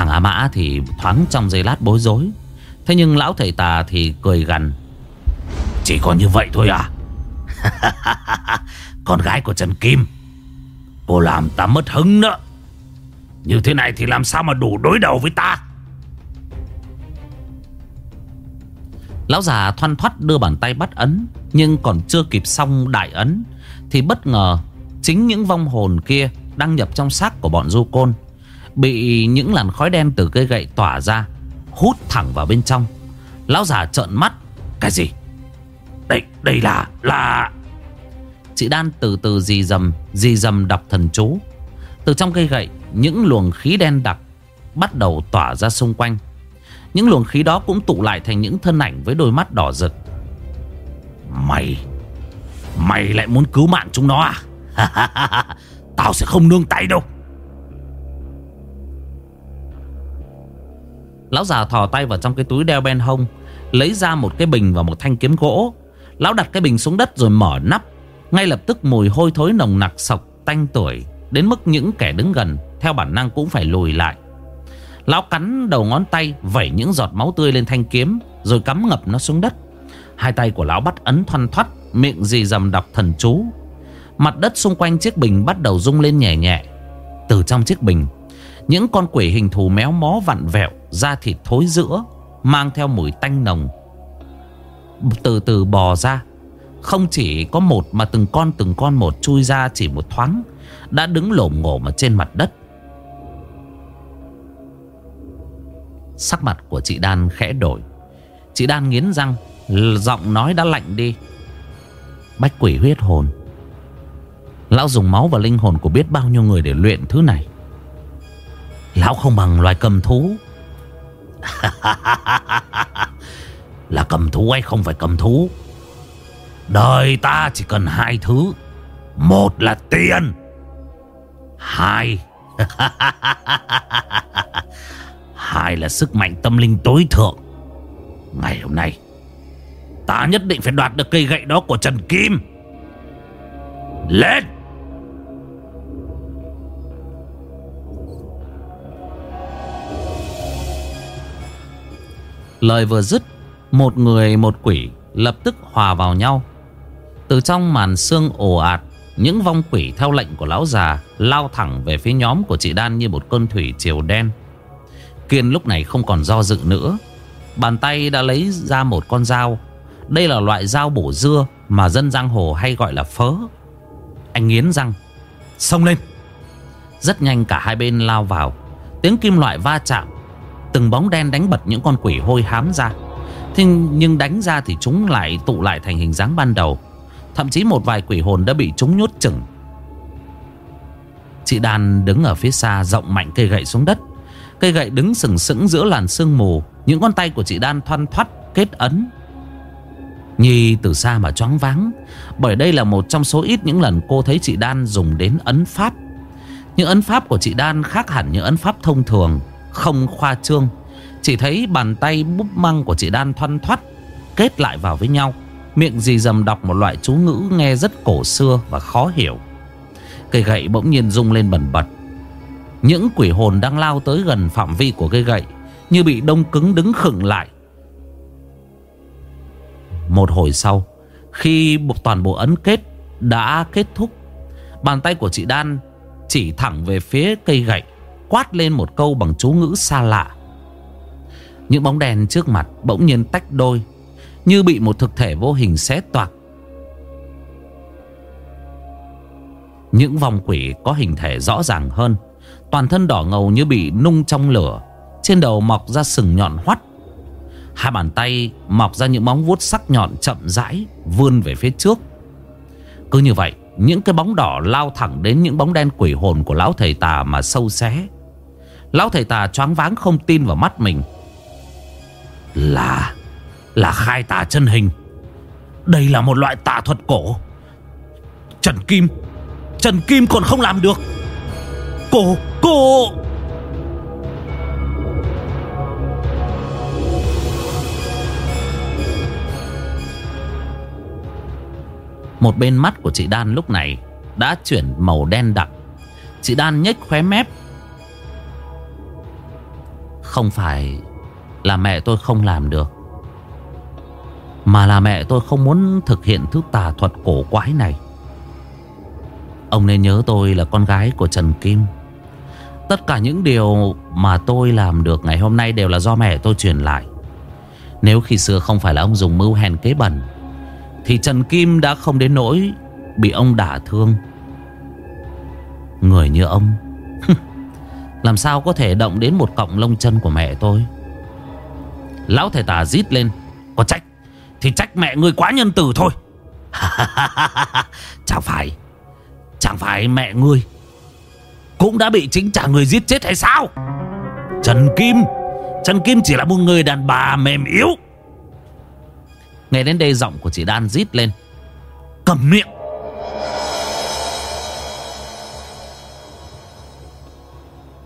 S1: Thằng A Mã thì thoáng trong giây lát bối rối. Thế nhưng lão thầy tà thì cười gằn. Chỉ có như vậy thôi à? Con gái của Trần Kim, Cô làm ta mất hứng nữa. Như thế này thì làm sao mà đủ đối đầu với ta? Lão già thoăn thoắt đưa bàn tay bắt ấn, Nhưng còn chưa kịp xong đại ấn, Thì bất ngờ Chính những vong hồn kia Đăng nhập trong xác của bọn du côn. Bị những làn khói đen từ cây gậy tỏa ra Hút thẳng vào bên trong. Lão già trợn mắt Cái gì? Đây, đây là, là Chị Đan từ từ dì dầm Dì dầm đọc thần chú. Từ trong cây gậy Những luồng khí đen đặc Bắt đầu tỏa ra xung quanh. Những luồng khí đó cũng tụ lại thành những thân ảnh Với đôi mắt đỏ rực. Mày Mày lại muốn cứu mạng chúng nó à? Tao sẽ không nương tay đâu. Lão già thò tay vào trong cái túi đeo bên hông, Lấy ra một cái bình và một thanh kiếm gỗ. Lão đặt cái bình xuống đất rồi mở nắp. Ngay lập tức mùi hôi thối nồng nặc sọc tanh tuổi Đến mức những kẻ đứng gần, Theo bản năng cũng phải lùi lại. Lão cắn đầu ngón tay, Vẩy những giọt máu tươi lên thanh kiếm, Rồi cắm ngập nó xuống đất. Hai tay của lão bắt ấn thoăn thoắt, Miệng dì dầm đọc thần chú. Mặt đất xung quanh chiếc bình bắt đầu rung lên nhẹ nhẹ. Từ trong chiếc bình, Những con quỷ hình thù méo mó vặn vẹo Da thịt thối giữa, Mang theo mùi tanh nồng. Từ từ bò ra, Không chỉ có một mà từng con từng con một chui ra chỉ một thoáng, Đã đứng lổm ngổm ở trên mặt đất. Sắc mặt của chị Đan khẽ đổi. Chị Đan nghiến răng, Giọng nói đã lạnh đi. Bách quỷ huyết hồn, Lão dùng máu và linh hồn của biết bao nhiêu người để luyện thứ này. Lão không bằng loài cầm thú. Là cầm thú hay không phải cầm thú. Đời ta chỉ cần hai thứ. Một là tiền. Hai. Hai là sức mạnh tâm linh tối thượng. Ngày hôm nay, Ta nhất định phải đoạt được cây gậy đó của Trần Kim. Lên! Lời vừa dứt, Một người, một quỷ lập tức hòa vào nhau. Từ trong màn xương ồ ạt, Những vong quỷ theo lệnh của lão già Lao thẳng về phía nhóm của chị Đan như một cơn thủy triều đen. Kiên lúc này không còn do dự nữa. Bàn tay đã lấy ra một con dao. Đây là loại dao bổ dưa Mà dân giang hồ hay gọi là phớ. Anh nghiến răng. Xông lên. Rất nhanh cả hai bên lao vào. Tiếng kim loại va chạm Từng bóng đen đánh bật những con quỷ hôi hám ra. Thế nhưng đánh ra thì chúng lại tụ lại thành hình dáng ban đầu. Thậm chí một vài quỷ hồn đã bị chúng nhốt chừng Chị Đan đứng ở phía xa, rộng mạnh cây gậy xuống đất. Cây gậy đứng sừng sững giữa làn sương mù. Những con tay của chị Đan thoăn thoắt, kết ấn. Nhi, từ xa mà choáng váng. Bởi đây là một trong số ít những lần cô thấy chị Đan dùng đến ấn pháp. Những ấn pháp của chị Đan khác hẳn những ấn pháp thông thường. Không khoa trương. Chỉ thấy bàn tay búp măng của chị Đan thoăn thoắt, Kết lại vào với nhau. Miệng dì dầm đọc một loại chú ngữ nghe rất cổ xưa và khó hiểu. Cây gậy bỗng nhiên rung lên bẩn bật. Những quỷ hồn đang lao tới gần phạm vi của cây gậy, Như bị đông cứng đứng khựng lại. Một hồi sau, Khi toàn bộ ấn kết đã kết thúc, Bàn tay của chị Đan chỉ thẳng về phía cây gậy. Quát lên một câu bằng chú ngữ xa lạ. Những bóng đèn trước mặt bỗng nhiên tách đôi, Như bị một thực thể vô hình xé toạc. Những vòng quỷ có hình thể rõ ràng hơn, Toàn thân đỏ ngầu như bị nung trong lửa, Trên đầu mọc ra sừng nhọn hoắt. Hai bàn tay mọc ra những móng vuốt sắc nhọn chậm rãi Vươn về phía trước. Cứ như vậy, Những cái bóng đỏ lao thẳng đến những bóng đen quỷ hồn của lão thầy tà mà sâu xé. Lão thầy tà choáng váng không tin vào mắt mình. Là Là khai tà chân hình. Đây là một loại tà thuật cổ. Trần Kim Trần Kim còn không làm được. Cô Cô Một bên mắt của chị Đan lúc này Đã chuyển màu đen đặc. Chị Đan nhếch khóe mép không phải Là mẹ tôi không làm được, Mà là mẹ tôi không muốn thực hiện thứ tà thuật cổ quái này. Ông nên nhớ tôi là con gái của Trần Kim. Tất cả những điều mà tôi làm được ngày hôm nay đều là do mẹ tôi truyền lại. Nếu khi xưa không phải là ông dùng mưu hèn kế bẩn, Thì Trần Kim đã không đến nỗi bị ông đả thương. Người như ông Làm sao có thể động đến một cọng lông chân của mẹ tôi? Lão thầy tà rít lên, Có trách, Thì trách mẹ ngươi quá nhân từ thôi. Chẳng phải Chẳng phải mẹ ngươi Cũng đã bị chính trả người giết chết hay sao? Trần Kim Trần Kim chỉ là một người đàn bà mềm yếu. Nghe đến đây giọng của chị Đan rít lên, Cầm miệng.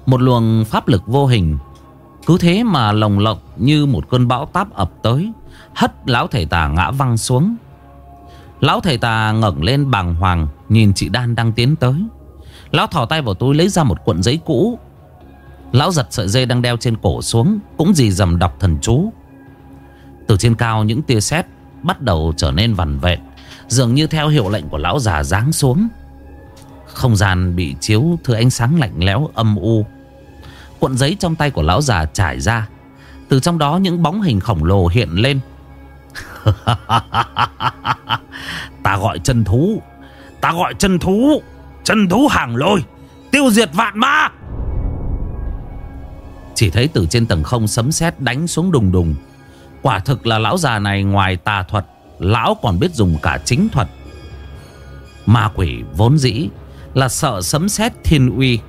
S1: Một luồng pháp lực vô hình. Cứ thế mà lồng lộng như một cơn bão táp ập tới, Hất lão thầy tà ngã văng xuống. Lão thầy tà ngẩng lên bàng hoàng, Nhìn chị Đan đang tiến tới. Lão thò tay vào túi lấy ra một cuộn giấy cũ. Lão giật sợi dây đang đeo trên cổ xuống, Cũng dì dầm đọc thần chú. Từ trên cao, những tia sét Bắt đầu trở nên vằn vẹn Dường như theo hiệu lệnh của lão già giáng xuống. Không gian bị chiếu thứ ánh sáng lạnh lẽo âm u. Cuộn giấy trong tay của lão già trải ra. Từ trong đó những bóng hình khổng lồ hiện lên. Ta gọi chân thú. Ta gọi chân thú. Chân thú hàng lôi. Tiêu diệt vạn ma. Chỉ thấy từ trên tầng không sấm sét đánh xuống đùng đùng. Quả thực là lão già này ngoài tà thuật, Lão còn biết dùng cả chính thuật. Ma quỷ vốn dĩ Là sợ sấm sét thiên uy.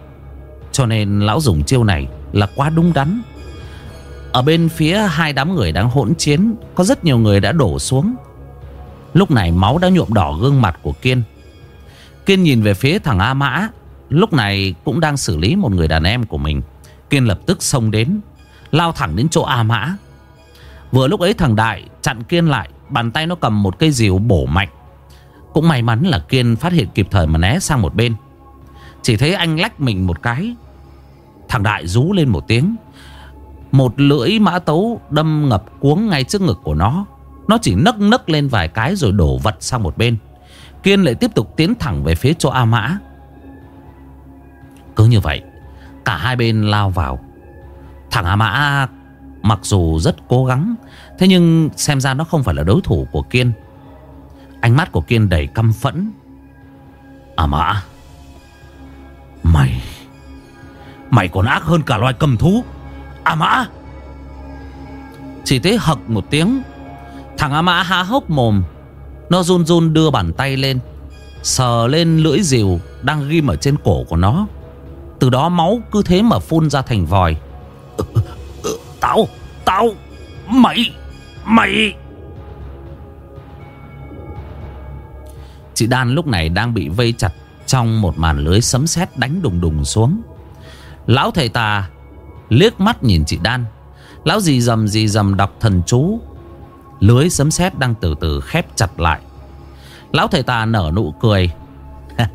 S1: Cho nên lão dùng chiêu này Là quá đúng đắn. Ở bên phía hai đám người đang hỗn chiến, Có rất nhiều người đã đổ xuống. Lúc này máu đã nhuộm đỏ gương mặt của Kiên. Kiên nhìn về phía thằng A Mã, Lúc này cũng đang xử lý một người đàn em của mình. Kiên lập tức xông đến, Lao thẳng đến chỗ A Mã. Vừa lúc ấy thằng Đại chặn Kiên lại, Bàn tay nó cầm một cây rìu bổ mạnh. Cũng may mắn là Kiên phát hiện kịp thời mà né sang một bên. Chỉ thấy anh lách mình một cái Thằng Đại rú lên một tiếng. Một lưỡi mã tấu đâm ngập cuống ngay trước ngực của nó. Nó chỉ nấc nấc lên vài cái rồi đổ vật sang một bên. Kiên lại tiếp tục tiến thẳng về phía chỗ A Mã. Cứ như vậy, Cả hai bên lao vào. Thằng A Mã mặc dù rất cố gắng, Thế nhưng xem ra nó không phải là đối thủ của Kiên. Ánh mắt của Kiên đầy căm phẫn. A Mã, Mày Mày còn ác hơn cả loài cầm thú. A Mã. Chỉ thấy hậc một tiếng, Thằng A Mã há hốc mồm. Nó run run đưa bàn tay lên, Sờ lên lưỡi rìu Đang ghim ở trên cổ của nó. Từ đó máu cứ thế mà phun ra thành vòi. Ờ, ờ, ờ, tao Tao, Mày Mày. Chị Đan lúc này đang bị vây chặt Trong một màn lưới sấm sét đánh đùng đùng xuống. Lão thầy tà Liếc mắt nhìn chị Đan. Lão gì dầm gì dầm đọc thần chú. Lưới sấm sét đang từ từ khép chặt lại. Lão thầy tà nở nụ cười.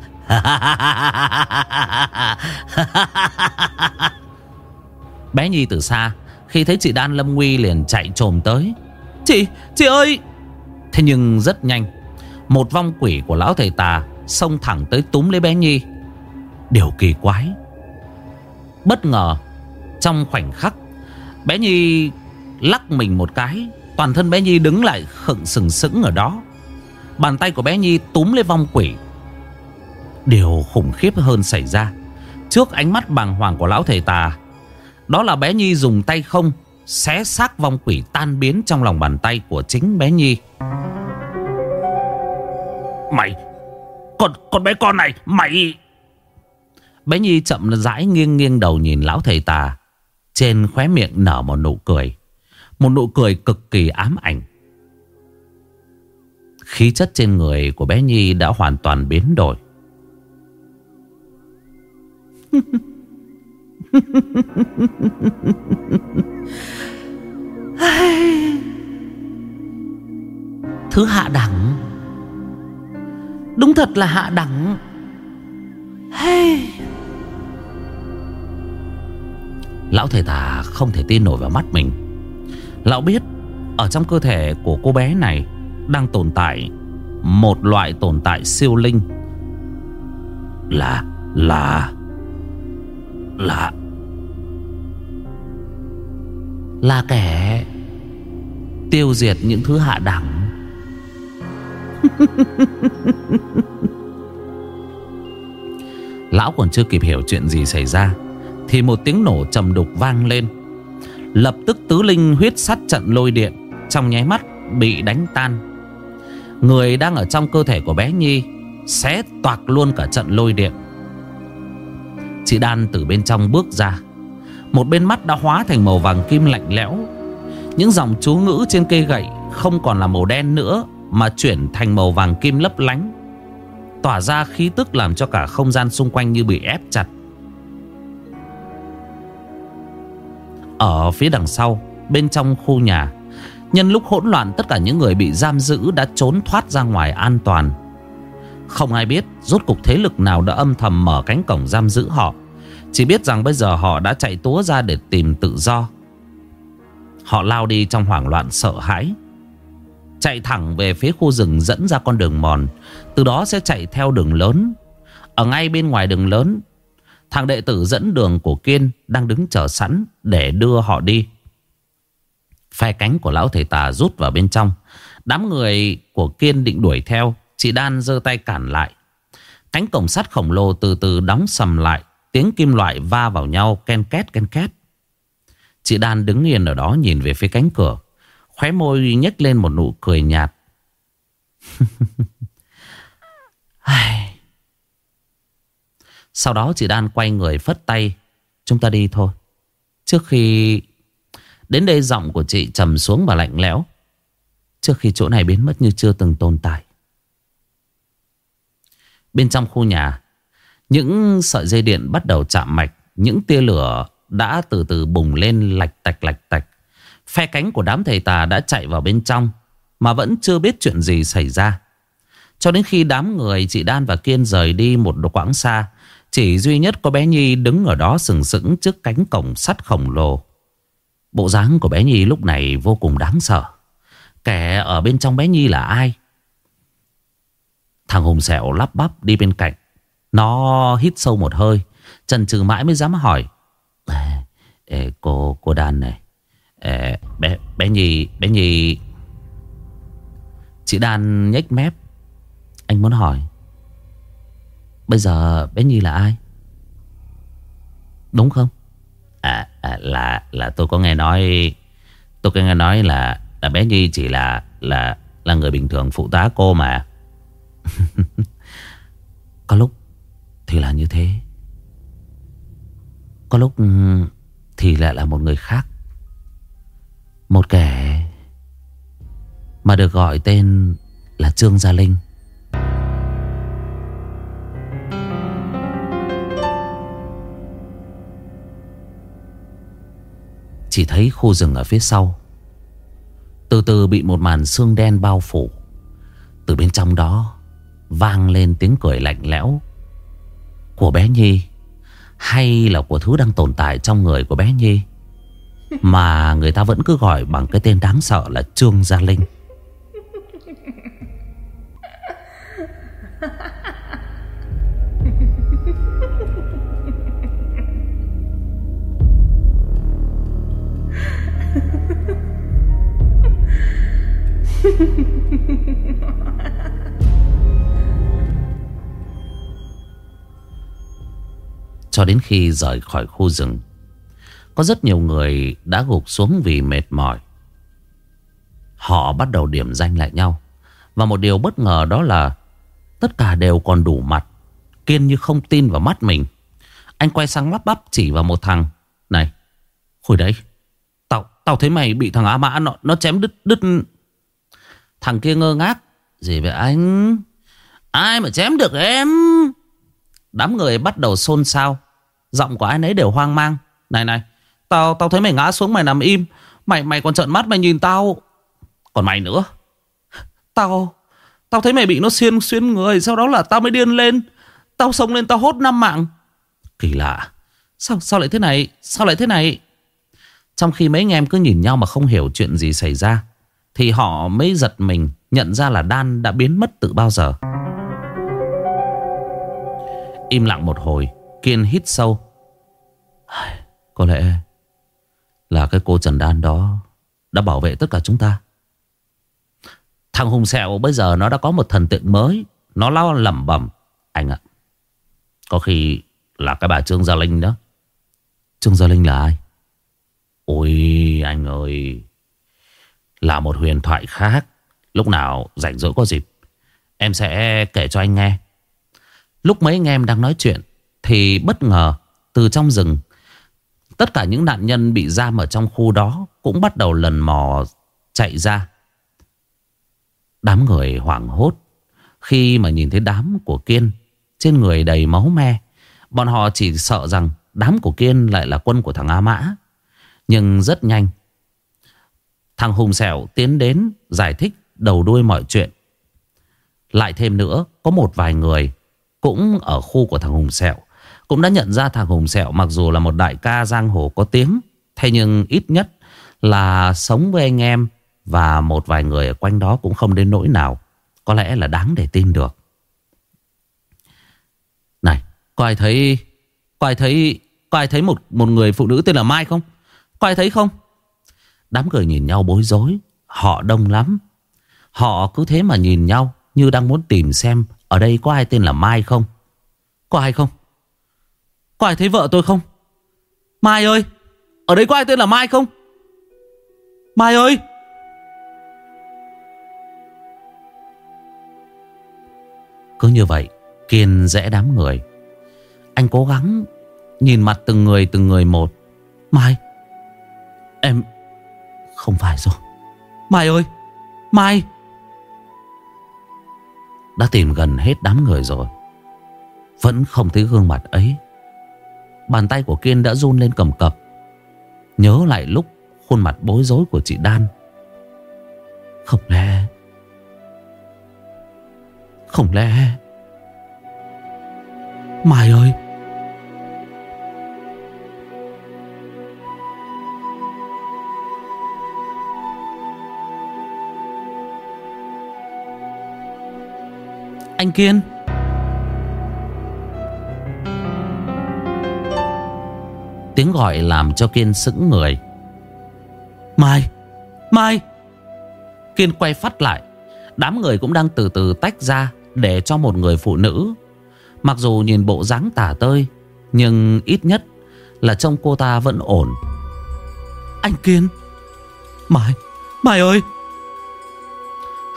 S1: Bé Nhi từ xa Khi thấy chị Đan Lâm Nguy liền chạy trồm tới. Chị, chị ơi! Thế nhưng rất nhanh Một vong quỷ của lão thầy tà Xông thẳng tới túm lấy bé Nhi. Điều kỳ quái Bất ngờ Trong khoảnh khắc, Bé Nhi lắc mình một cái, Toàn thân bé Nhi đứng lại khựng sừng sững ở đó. Bàn tay của bé Nhi túm lấy vong quỷ. Điều khủng khiếp hơn xảy ra, Trước ánh mắt bàng hoàng của lão thầy tà, Đó là bé Nhi dùng tay không Xé xác vong quỷ tan biến trong lòng bàn tay của chính bé Nhi. Mày, con con bé con này, Mày Bé Nhi chậm rãi nghiêng nghiêng đầu nhìn lão thầy tà Trên khóe miệng nở một nụ cười. Một nụ cười cực kỳ ám ảnh. Khí chất trên người của bé Nhi đã hoàn toàn biến đổi. Thứ hạ đẳng. Đúng thật là hạ đẳng. Hey. Lão thầy tà không thể tin nổi vào mắt mình. Lão biết Ở trong cơ thể của cô bé này Đang tồn tại Một loại tồn tại siêu linh. Là Là Là Là kẻ Tiêu diệt những thứ hạ đẳng. Lão còn chưa kịp hiểu chuyện gì xảy ra. Thì một tiếng nổ trầm đục vang lên. Lập tức tứ linh huyết sắt trận lôi điện, Trong nháy mắt bị đánh tan. Người đang ở trong cơ thể của bé Nhi Xé toạc luôn cả trận lôi điện. Chị Đan từ bên trong bước ra. Một bên mắt đã hóa thành màu vàng kim lạnh lẽo. Những dòng chú ngữ trên cây gậy Không còn là màu đen nữa, Mà chuyển thành màu vàng kim lấp lánh. Tỏa ra khí tức làm cho cả không gian xung quanh như bị ép chặt. Ở phía đằng sau, Bên trong khu nhà. Nhân lúc hỗn loạn, tất cả những người bị giam giữ Đã trốn thoát ra ngoài an toàn. Không ai biết Rốt cục thế lực nào đã âm thầm mở cánh cổng giam giữ họ. Chỉ biết rằng bây giờ họ đã chạy túa ra để tìm tự do. Họ lao đi trong hoảng loạn sợ hãi. Chạy thẳng về phía khu rừng dẫn ra con đường mòn, Từ đó sẽ chạy theo đường lớn. Ở ngay bên ngoài đường lớn Thằng đệ tử dẫn đường của Kiên Đang đứng chờ sẵn để đưa họ đi. Phe cánh của lão thầy tà rút vào bên trong. Đám người của Kiên định đuổi theo, Chị Đan giơ tay cản lại. Cánh cổng sắt khổng lồ từ từ đóng sầm lại, Tiếng kim loại va vào nhau ken két ken két. Chị Đan đứng yên ở đó nhìn về phía cánh cửa, Khóe môi nhếch lên một nụ cười nhạt. Sau đó chị Đan quay người phất tay. Chúng ta đi thôi. Trước khi Đến đây, giọng của chị trầm xuống và lạnh lẽo. Trước khi chỗ này biến mất như chưa từng tồn tại. Bên trong khu nhà, Những sợi dây điện bắt đầu chạm mạch. Những tia lửa đã từ từ bùng lên lạch tạch lạch tạch. Phe cánh của đám thầy tà đã chạy vào bên trong, Mà vẫn chưa biết chuyện gì xảy ra. Cho đến khi đám người chị Đan và Kiên rời đi một quãng xa chỉ duy nhất có bé Nhi đứng ở đó sừng sững trước cánh cổng sắt khổng lồ. Bộ dáng của bé Nhi lúc này vô cùng đáng sợ. Kẻ ở bên trong bé Nhi là ai? Thằng Hùng Sẹo lắp bắp đi bên cạnh. Nó hít sâu một hơi Trần trừ mãi mới dám hỏi. Ê, cô, cô Đan này. Ê, bé, bé Nhi, bé Nhi. Chị Đan nhếch mép. Anh muốn hỏi Bây giờ bé Nhi là ai? Đúng không? À, à là là tôi có nghe nói Tôi có nghe nói là là bé Nhi chỉ là là là người bình thường phụ tá cô mà. có lúc thì là như thế. Có lúc thì lại là một người khác. Một kẻ mà được gọi tên là Trương Gia Linh. Chỉ thấy khu rừng ở phía sau. Từ từ bị một màn xương đen bao phủ. Từ bên trong đó Vang lên tiếng cười lạnh lẽo. Của bé Nhi Hay là của thứ đang tồn tại trong người của bé Nhi? Mà người ta vẫn cứ gọi bằng cái tên đáng sợ là Trương Gia Linh Cho đến khi rời khỏi khu rừng Có rất nhiều người đã gục xuống vì mệt mỏi. Họ bắt đầu điểm danh lại nhau Và một điều bất ngờ đó là Tất cả đều còn đủ mặt Kiên như không tin vào mắt mình. Anh quay sang lắp bắp chỉ vào một thằng Này Hồi đấy Tao, tao thấy mày bị thằng Á Mã nó, nó chém đứt đứt Thằng kia ngơ ngác. Gì vậy anh? Ai mà chém được em? Đám người bắt đầu xôn xao. Giọng của ai nấy đều hoang mang. Này này, Tao tao thấy mày ngã xuống mày nằm im. Mày mày còn trợn mắt mày nhìn tao. Còn mày nữa. Tao Tao thấy mày bị nó xuyên xuyên người, Sau đó là tao mới điên lên. Tao sống lên tao hốt năm mạng. Kỳ lạ. Sao sao lại thế này? Sao lại thế này? Trong khi mấy anh em cứ nhìn nhau mà không hiểu chuyện gì xảy ra thì họ mới giật mình Nhận ra là Đan đã biến mất từ bao giờ. Im lặng một hồi, Kiên hít sâu. Có lẽ Là cái cô Trần Đan đó Đã bảo vệ tất cả chúng ta. Thằng Hùng Sẹo bây giờ nó đã có một thần tượng mới, Nó lo lẩm bẩm. Anh ạ, Có khi là cái bà Trương Gia Linh đó. Trương Gia Linh là ai? Ôi anh ơi là một huyền thoại khác. Lúc nào rảnh rỗi có dịp, Em sẽ kể cho anh nghe. Lúc mấy anh em đang nói chuyện, Thì bất ngờ, từ trong rừng, Tất cả những nạn nhân bị giam ở trong khu đó Cũng bắt đầu lần mò chạy ra. Đám người hoảng hốt. Khi mà nhìn thấy đám của Kiên, Trên người đầy máu me, Bọn họ chỉ sợ rằng Đám của Kiên lại là quân của thằng A Mã. Nhưng rất nhanh Thằng Hùng Sẹo tiến đến Giải thích đầu đuôi mọi chuyện. Lại thêm nữa, Có một vài người Cũng ở khu của thằng Hùng Sẹo Cũng đã nhận ra thằng Hùng Sẹo Mặc dù là một đại ca giang hồ có tiếng, Thế nhưng ít nhất là sống với anh em và một vài người ở quanh đó cũng không đến nỗi nào. Có lẽ là đáng để tin được. Này, Có ai thấy, Có ai thấy, Có ai thấy một một người phụ nữ tên là Mai không? Có ai thấy không? Đám người nhìn nhau bối rối. Họ đông lắm. Họ cứ thế mà nhìn nhau, Như đang muốn tìm xem Ở đây có ai tên là Mai không? Có ai không? Có ai thấy vợ tôi không? Mai ơi, Ở đây có ai tên là Mai không? Mai ơi! Cứ như vậy, Kiên rẽ đám người. Anh cố gắng Nhìn mặt từng người từng người một. Mai, Em không phải rồi. Mai ơi, Mai. Đã tìm gần hết đám người rồi. Vẫn không thấy gương mặt ấy. Bàn tay của Kiên đã run lên cầm cập. Nhớ lại lúc Khuôn mặt bối rối của chị Đan Không lẽ không lẽ, Mai ơi Anh Kiên. Tiếng gọi làm cho Kiên sững người. Mai Mai. Kiên quay phát lại. Đám người cũng đang từ từ tách ra để cho một người phụ nữ. Mặc dù nhìn bộ dáng tả tơi, Nhưng ít nhất Là trông cô ta vẫn ổn. Anh Kiên. Mai Mai ơi.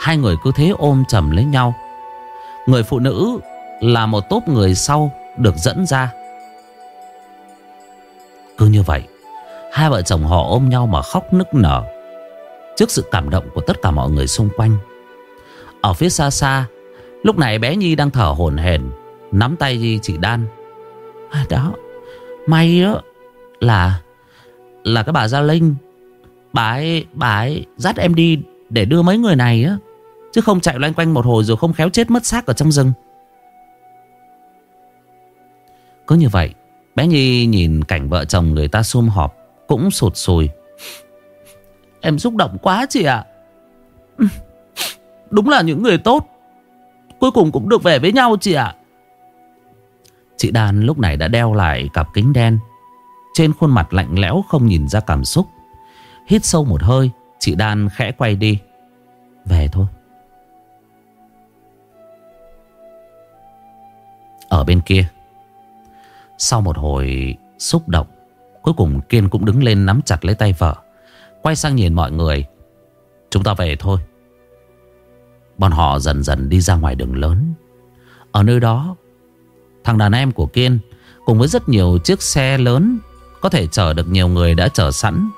S1: Hai người cứ thế ôm chầm lấy nhau. Người phụ nữ Là một tốp người sau Được dẫn ra. Cứ như vậy Hai vợ chồng họ ôm nhau mà khóc nức nở Trước sự cảm động của tất cả mọi người xung quanh. Ở phía xa xa Lúc này bé Nhi đang thở hổn hển Nắm tay chị Đan. À, Đó May đó Là Là cái bà Gia Linh. Bà ấy Bà ấy dắt em đi Để đưa mấy người này á. Chứ không chạy loanh quanh một hồi rồi không khéo chết mất xác ở trong rừng. Cứ như vậy, Bé Nhi nhìn cảnh vợ chồng người ta sum họp, Cũng sụt sùi. Em xúc động quá chị ạ. Đúng là những người tốt, Cuối cùng cũng được về với nhau chị ạ. Chị Đan lúc này đã đeo lại cặp kính đen, Trên khuôn mặt lạnh lẽo không nhìn ra cảm xúc. Hít sâu một hơi, Chị Đan khẽ quay đi. Về thôi. Ở bên kia. Sau một hồi xúc động, Cuối cùng Kiên cũng đứng lên nắm chặt lấy tay vợ. Quay sang nhìn mọi người, Chúng ta về thôi. Bọn họ dần dần đi ra ngoài đường lớn. Ở nơi đó, Thằng đàn em của Kiên Cùng với rất nhiều chiếc xe lớn Có thể chở được nhiều người đã chở sẵn.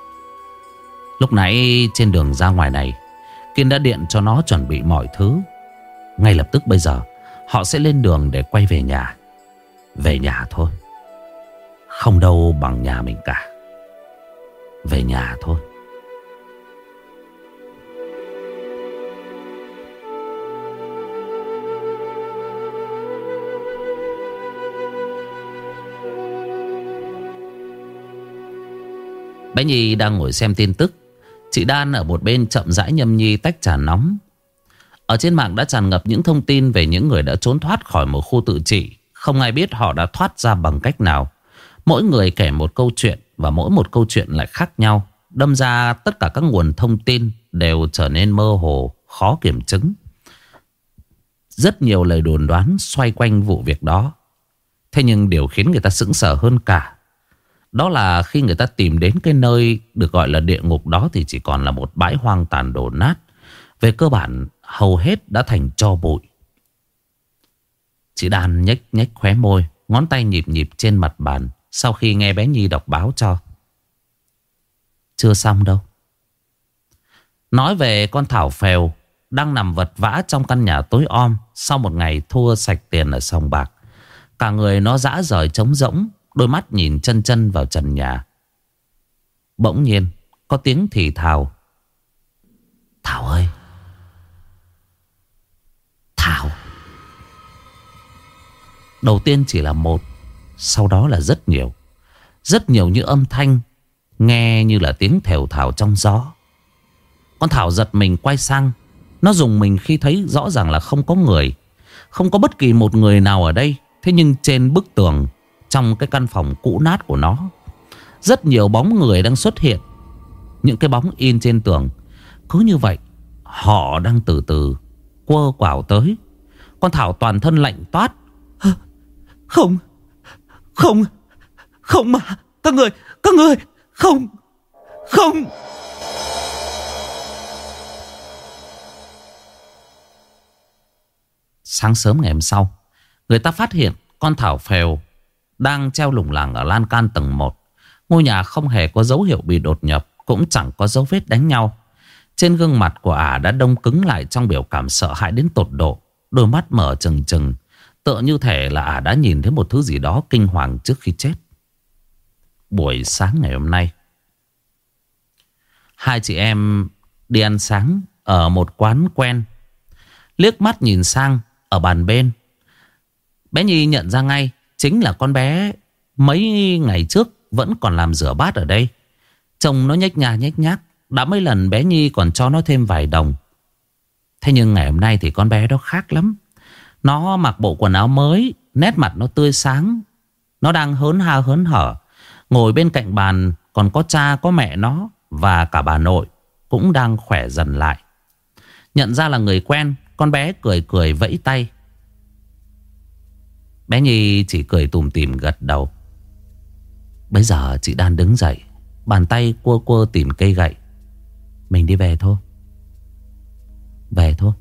S1: Lúc nãy trên đường ra ngoài này, Kiên đã điện cho nó chuẩn bị mọi thứ. Ngay lập tức bây giờ Họ sẽ lên đường để quay về nhà. Về nhà thôi. Không đâu bằng nhà mình cả. Về nhà thôi. Bé Nhi đang ngồi xem tin tức. Chị Đan ở một bên chậm rãi nhâm nhi tách trà nóng. Ở trên mạng đã tràn ngập những thông tin Về những người đã trốn thoát khỏi một khu tự trị. Không ai biết họ đã thoát ra bằng cách nào. Mỗi người kể một câu chuyện Và mỗi một câu chuyện lại khác nhau. Đâm ra tất cả các nguồn thông tin Đều trở nên mơ hồ, Khó kiểm chứng. Rất nhiều lời đồn đoán Xoay quanh vụ việc đó. Thế nhưng điều khiến người ta sững sờ hơn cả, đó là khi người ta tìm đến cái nơi được gọi là địa ngục đó thì chỉ còn là một bãi hoang tàn đổ nát. Về cơ bản hầu hết đã thành cho bụi. Chị Đan nhếch nhếch khóe môi, ngón tay nhịp nhịp trên mặt bàn sau khi nghe bé Nhi đọc báo cho. Chưa xong đâu. Nói về con Thảo Phèo đang nằm vật vã trong căn nhà tối om sau một ngày thua sạch tiền ở sòng bạc. Cả người nó dã rời trống rỗng Đôi mắt nhìn chân chân vào trần nhà Bỗng nhiên Có tiếng thì thào Thảo ơi Thảo. Đầu tiên chỉ là một, Sau đó là rất nhiều. Rất nhiều như âm thanh, Nghe như là tiếng thều thảo trong gió. Con Thảo giật mình quay sang. Nó dùng mình khi thấy rõ ràng là không có người. Không có bất kỳ một người nào ở đây. Thế nhưng trên bức tường, trong cái căn phòng cũ nát của nó, Rất nhiều bóng người đang xuất hiện. Những cái bóng in trên tường. Cứ như vậy, Họ đang từ từ Quơ quảo tới Con Thảo toàn thân lạnh toát Không Không Không mà Các người Các người Không Không Sáng sớm ngày hôm sau Người ta phát hiện con Thảo phèo đang treo lủng lẳng ở lan can tầng 1. Ngôi nhà không hề có dấu hiệu bị đột nhập, cũng chẳng có dấu vết đánh nhau. Trên gương mặt của ả đã đông cứng lại trong biểu cảm sợ hãi đến tột độ. Đôi mắt mở trừng trừng, tựa như thể là ả đã nhìn thấy một thứ gì đó kinh hoàng trước khi chết. Buổi sáng ngày hôm nay, hai chị em đi ăn sáng ở một quán quen. Liếc mắt nhìn sang ở bàn bên. Bé Nhi nhận ra ngay Chính là con bé mấy ngày trước vẫn còn làm rửa bát ở đây. trông nó nhếch nhà nhếch nhác. Đã mấy lần bé Nhi còn cho nó thêm vài đồng. Thế nhưng ngày hôm nay thì con bé đó khác lắm. Nó mặc bộ quần áo mới, nét mặt nó tươi sáng. Nó đang hớn ha hớn hở. Ngồi bên cạnh bàn còn có cha có mẹ nó và cả bà nội cũng đang khỏe dần lại. Nhận ra là người quen, con bé cười cười vẫy tay. Bé Nhi chỉ cười tùm tìm gật đầu Bây giờ chị đang đứng dậy Bàn tay cua cua tìm cây gậy mình đi về thôi. Về thôi.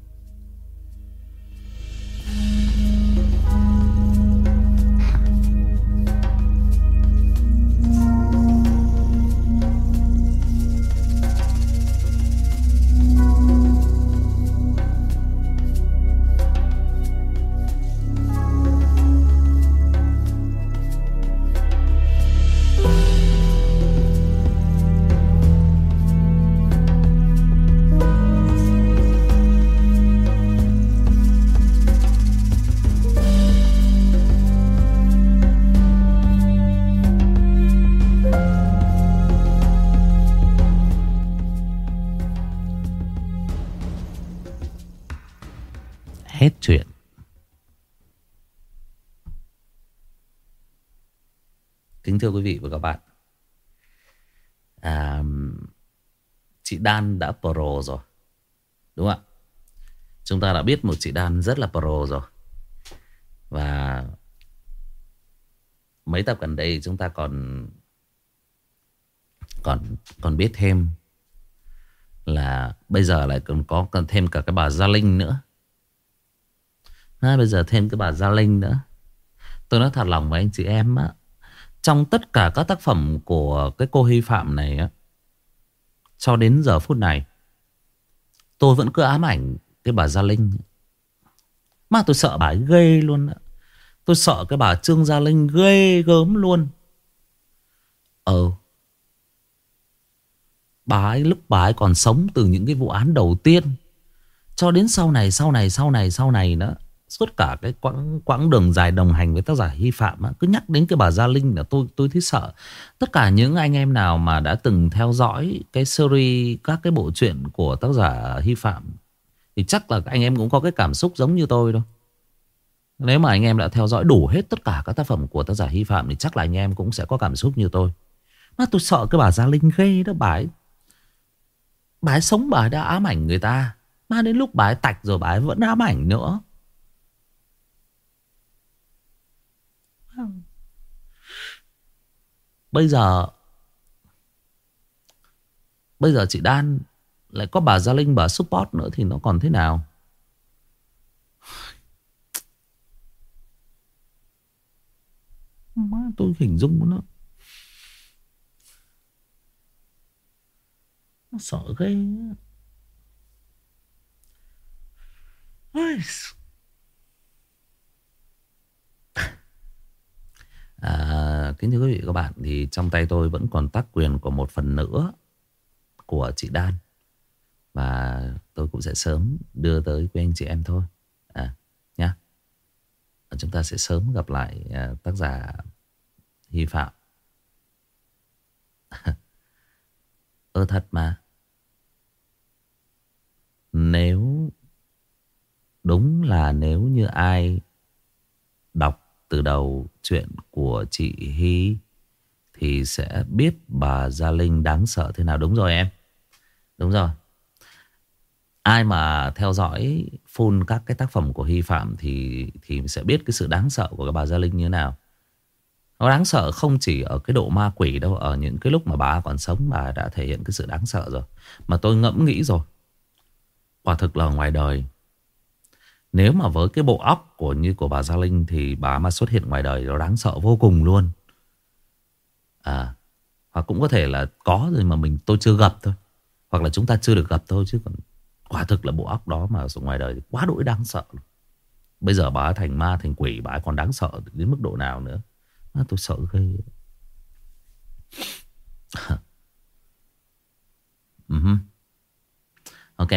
S1: Thưa quý vị và các bạn. À, chị Đan đã pro rồi. Đúng không ạ? Chúng ta đã biết một chị Đan rất là pro rồi. Và mấy tập gần đây chúng ta còn còn còn biết thêm là bây giờ lại còn có còn thêm cả cái bà Gia Linh nữa. à, Bây giờ thêm cái bà Gia Linh nữa Tôi nói thật lòng với anh chị em á trong tất cả các tác phẩm của cái cô Hy Phạm này á Cho đến giờ phút này Tôi vẫn cứ ám ảnh cái bà Gia Linh. Mà tôi sợ bà ấy ghê luôn á. Tôi sợ cái bà Trương Gia Linh ghê gớm luôn. Ờ Bà ấy lúc bà ấy còn sống từ những cái vụ án đầu tiên Cho đến sau này, sau này, sau này, sau này nữa Suốt cả cái quãng, quãng đường dài đồng hành với tác giả Hy Phạm á, Cứ nhắc đến cái bà Gia Linh là tôi tôi thấy sợ. Tất cả những anh em nào mà đã từng theo dõi cái series Các cái bộ truyện của tác giả Hy Phạm Thì chắc là anh em cũng có cái cảm xúc giống như tôi đâu Nếu mà anh em đã theo dõi đủ hết tất cả các tác phẩm của tác giả Hy Phạm Thì chắc là anh em cũng sẽ có cảm xúc như tôi. Mà tôi sợ cái bà Gia Linh ghê đó bà ấy Bà ấy sống bà ấy đã ám ảnh người ta. Mà đến lúc bà ấy tạch rồi bà ấy vẫn ám ảnh nữa. Bây giờ Bây giờ chị Đan Lại có bà Gia Linh bà support nữa Thì nó còn thế nào? Má, tôi hình dung nó. Nó sợ ghê À, kính thưa quý vị các bạn thì trong tay tôi vẫn còn tác quyền của một phần nữa của chị Đan và tôi cũng sẽ sớm đưa tới quý anh chị em thôi. À nhá. Chúng ta sẽ sớm gặp lại à, tác giả Hy Phạm. Ơ thật mà. Nếu đúng là nếu như ai đọc từ đầu chuyện của chị Hy thì sẽ biết bà Gia Linh đáng sợ thế nào. Đúng rồi em. Đúng rồi. Ai mà theo dõi full các cái tác phẩm của Hy Phạm thì thì sẽ biết cái sự đáng sợ của cái bà Gia Linh như thế nào. Nó đáng sợ không chỉ ở cái độ ma quỷ đâu, Ở những cái lúc mà bà còn sống, Bà đã thể hiện cái sự đáng sợ rồi Mà tôi ngẫm nghĩ rồi Quả thực là ngoài đời nếu mà với cái bộ óc của như của bà Gia Linh thì bà mà xuất hiện ngoài đời nó đáng sợ vô cùng luôn. À, hoặc cũng có thể là có rồi mà mình tôi chưa gặp thôi. Hoặc là chúng ta chưa được gặp thôi chứ còn quả thực là bộ óc đó mà ở ngoài đời thì quá đỗi đáng sợ. Bây giờ bà thành ma thành quỷ bà còn đáng sợ đến mức độ nào nữa. À, tôi sợ ghê. Ừ uh -huh. Ok.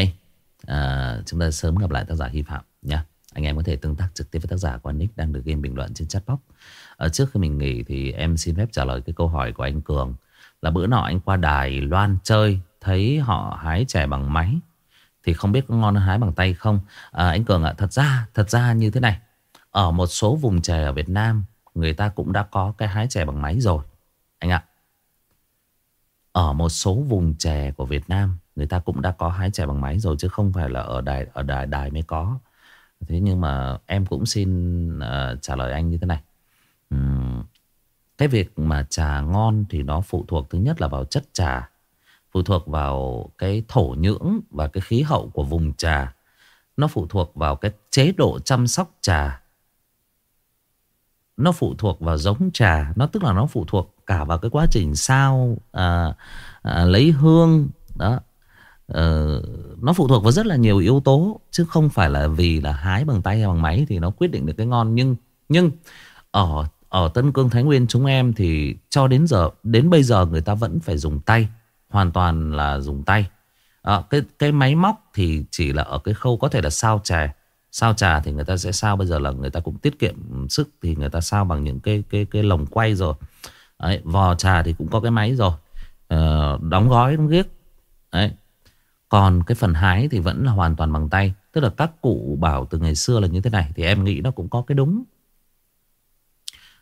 S1: À, chúng ta sớm gặp lại tác giả Hy Phạm nhé. Anh em có thể tương tác trực tiếp với tác giả qua nick đang được game bình luận trên chatbox. Ở trước khi mình nghỉ thì em xin phép trả lời cái câu hỏi của anh Cường. Là bữa nọ anh qua Đài Loan chơi thấy họ hái chè bằng máy thì không biết có ngon hái bằng tay không. À, anh Cường ạ, thật ra thật ra như thế này. Ở một số vùng chè ở Việt Nam người ta cũng đã có cái hái chè bằng máy rồi. Anh ạ. Ở một số vùng chè của Việt Nam người ta cũng đã có hái chè bằng máy rồi chứ không phải là ở đài ở đài đài mới có. Thế nhưng mà em cũng xin uh, trả lời anh như thế này. Uhm, cái việc mà trà ngon thì nó phụ thuộc thứ nhất là vào chất trà. Phụ thuộc vào cái thổ nhưỡng và cái khí hậu của vùng trà. Nó phụ thuộc vào cái chế độ chăm sóc trà. Nó phụ thuộc vào giống trà. Nó tức là nó phụ thuộc cả vào cái quá trình sao à, à, lấy hương đó Uh, nó phụ thuộc vào rất là nhiều yếu tố chứ không phải là vì là hái bằng tay hay bằng máy thì nó quyết định được cái ngon. Nhưng nhưng ở ở Tân Cương Thái Nguyên chúng em thì cho đến giờ đến bây giờ người ta vẫn phải dùng tay hoàn toàn là dùng tay. À, cái cái máy móc thì chỉ là ở cái khâu có thể là sao trà sao trà thì người ta sẽ sao bây giờ là người ta cũng tiết kiệm sức thì người ta sao bằng những cái cái cái lồng quay rồi. Đấy, vò trà thì cũng có cái máy rồi. Ờ, đóng gói đóng ghiếc. Đấy, còn cái phần hái thì vẫn là hoàn toàn bằng tay. Tức là các cụ bảo từ ngày xưa là như thế này Thì em nghĩ nó cũng có cái đúng.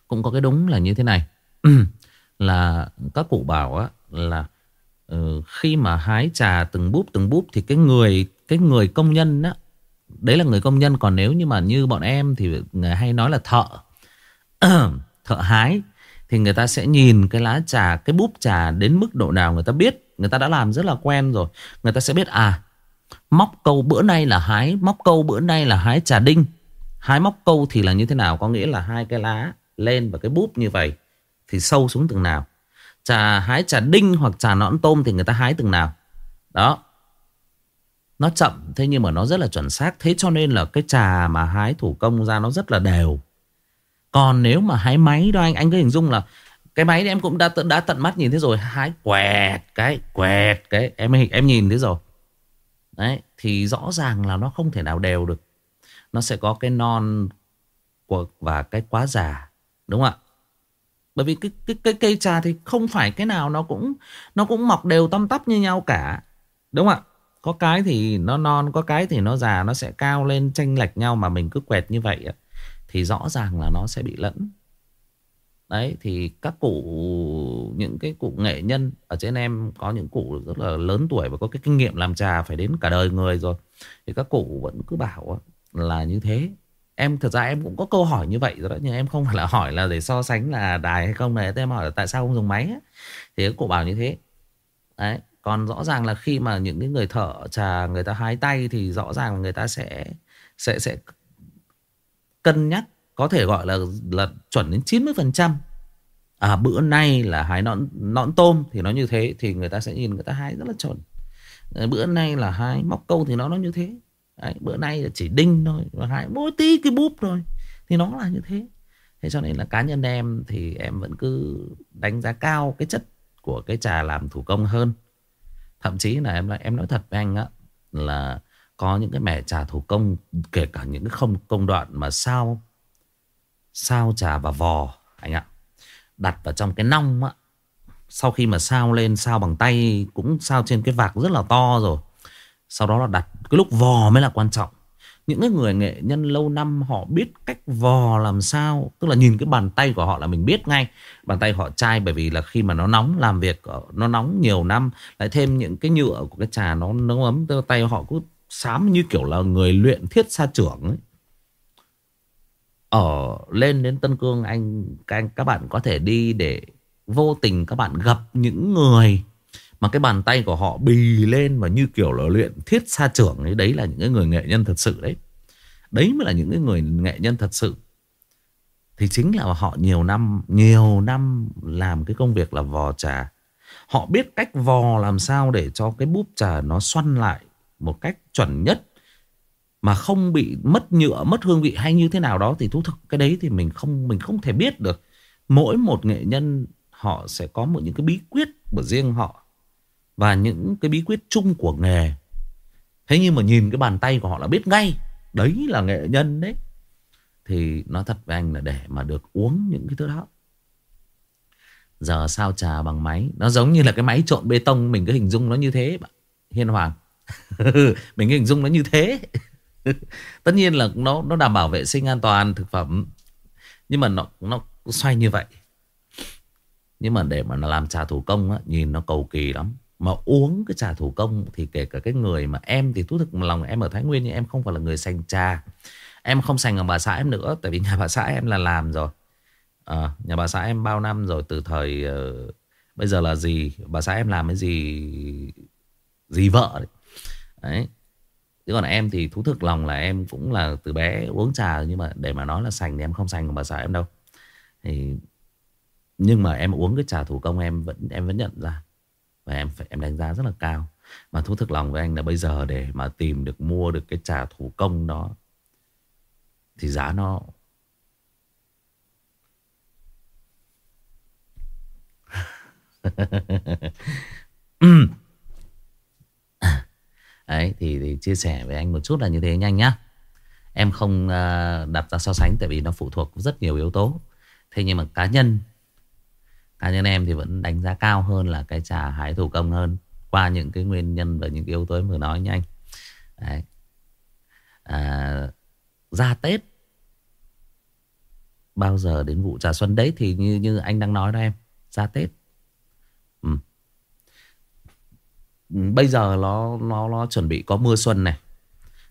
S1: Cũng có cái đúng là như thế này. Là các cụ bảo á là uh, Khi mà hái trà từng búp từng búp Thì cái người cái người công nhân á Đấy là người công nhân Còn nếu như mà như bọn em thì người hay nói là thợ. Thợ hái Thì người ta sẽ nhìn cái lá trà Cái búp trà đến mức độ nào người ta biết. Người ta đã làm rất là quen rồi. Người ta sẽ biết à Móc câu bữa nay là hái, Móc câu bữa nay là hái trà đinh. Hái móc câu thì là như thế nào? Có nghĩa là hai cái lá lên và cái búp như vậy Thì sâu xuống từng nào. Trà hái trà đinh hoặc trà nõn tôm Thì người ta hái từng nào. Đó. Nó chậm, thế nhưng mà nó rất là chuẩn xác. Thế cho nên là cái trà mà hái thủ công ra Nó rất là đều. Còn nếu mà hái máy đó, anh Anh cứ hình dung là cái máy thì em cũng đã đã tận mắt nhìn thấy rồi. Hái quẹt, cái quẹt, cái, em em nhìn thấy rồi. Đấy, thì rõ ràng là nó không thể nào đều được. Nó sẽ có cái non và cái quá già, đúng không ạ? Bởi vì cái cái cái cây trà thì không phải cái nào nó cũng nó cũng mọc đều tăm tắp như nhau cả, đúng không ạ? Có cái thì nó non, có cái thì nó già, nó sẽ cao lên tranh lệch nhau mà mình cứ quẹt như vậy thì rõ ràng là nó sẽ bị lẫn. Đấy, thì các cụ, Những cái cụ nghệ nhân Ở trên em có những cụ rất là lớn tuổi Và có cái kinh nghiệm làm trà phải đến cả đời người rồi. Thì các cụ vẫn cứ bảo Là như thế. Em, thật ra em cũng có câu hỏi như vậy rồi đó, Nhưng em không phải là hỏi là để so sánh là đài hay không này. Em hỏi là tại sao không dùng máy ấy? Thì các cụ bảo như thế. Đấy, còn rõ ràng là khi mà những cái người thợ trà, người ta hái tay thì rõ ràng là người ta sẽ sẽ sẽ cân nhắc có thể gọi là là chuẩn đến 90%. À bữa nay là hái nõn nõn tôm thì nó như thế thì người ta sẽ nhìn người ta hái rất là chuẩn. Ờ, bữa nay là hái móc câu thì nó nó như thế. Đấy, bữa nay là chỉ đinh thôi và hái mỗi tí cái búp thôi thì nó là như thế. Thế cho nên là cá nhân em thì em vẫn cứ đánh giá cao cái chất của cái trà làm thủ công hơn. Thậm chí là em em nói thật với anh á là có những cái mẻ trà thủ công kể cả những cái không công đoạn mà sao sao trà và vò anh ạ. Đặt vào trong cái nong á. Sau khi mà sao lên sao bằng tay cũng sao trên cái vạc rất là to rồi. Sau đó là đặt cái lúc vò mới là quan trọng. Những cái người nghệ nhân lâu năm họ biết cách vò làm sao. Tức là nhìn cái bàn tay của họ là mình biết ngay. Bàn tay họ chai bởi vì là khi mà nó nóng làm việc, nó nóng nhiều năm. Lại thêm những cái nhựa của cái trà nó, nó ấm. Tay họ cứ xám như kiểu là người luyện thiết sa trưởng ấy ở lên đến Tân Cương anh các, các bạn có thể đi để vô tình các bạn gặp những người mà cái bàn tay của họ bì lên và như kiểu là luyện thiết sa trưởng ấy đấy là những cái người nghệ nhân thật sự đấy. Đấy mới là những cái người nghệ nhân thật sự. Thì chính là họ nhiều năm nhiều năm làm cái công việc là vò trà. Họ biết cách vò làm sao để cho cái búp trà nó xoăn lại một cách chuẩn nhất mà không bị mất nhựa, mất hương vị hay như thế nào đó thì thú thực, cái đấy thì mình không mình không thể biết được. Mỗi một nghệ nhân, họ sẽ có một những cái bí quyết của riêng họ và những cái bí quyết chung của nghề. Thế nhưng mà nhìn cái bàn tay của họ là biết ngay, đấy là nghệ nhân đấy. Thì nói thật với anh là để mà được uống những cái thứ đó, giờ sao trà bằng máy? Nó giống như là cái máy trộn bê tông, mình cứ hình dung nó như thế hiên hoàng. Mình hình dung nó như thế. tất nhiên là nó nó đảm bảo vệ sinh an toàn thực phẩm. Nhưng mà nó nó xoay như vậy. Nhưng mà để mà nó làm trà thủ công á, nhìn nó cầu kỳ lắm. Mà uống cái trà thủ công thì kể cả cái người mà em thì thú thực lòng em ở Thái Nguyên nhưng em không phải là người sành trà. Em không sành ở bà xã em nữa tại vì nhà bà xã em là làm rồi. À, nhà bà xã em bao năm rồi từ thời uh, bây giờ là gì bà xã em làm cái gì gì vợ đấy, đấy. Chứ còn em thì thú thực lòng là em cũng là từ bé uống trà, Nhưng mà để mà nói là sành thì em không sành bà xã em đâu. Thì Nhưng mà em uống cái trà thủ công em vẫn em vẫn nhận ra. Và em phải, em đánh giá rất là cao. Mà thú thực lòng với anh là bây giờ để mà tìm được, mua được cái trà thủ công đó Thì giá nó Đấy thì, thì chia sẻ với anh một chút là như thế nhanh nhá. Em không uh, đặt ra so sánh tại vì nó phụ thuộc rất nhiều yếu tố. Thế nhưng mà cá nhân Cá nhân em thì vẫn đánh giá cao hơn là cái trà hái thủ công hơn Qua những cái nguyên nhân và những cái yếu tố em vừa nói nhanh Đấy. À, Ra Tết Bao giờ đến vụ trà xuân đấy thì như như anh đang nói đó em Ra Tết ừ. Bây giờ nó nó nó chuẩn bị có mưa xuân này.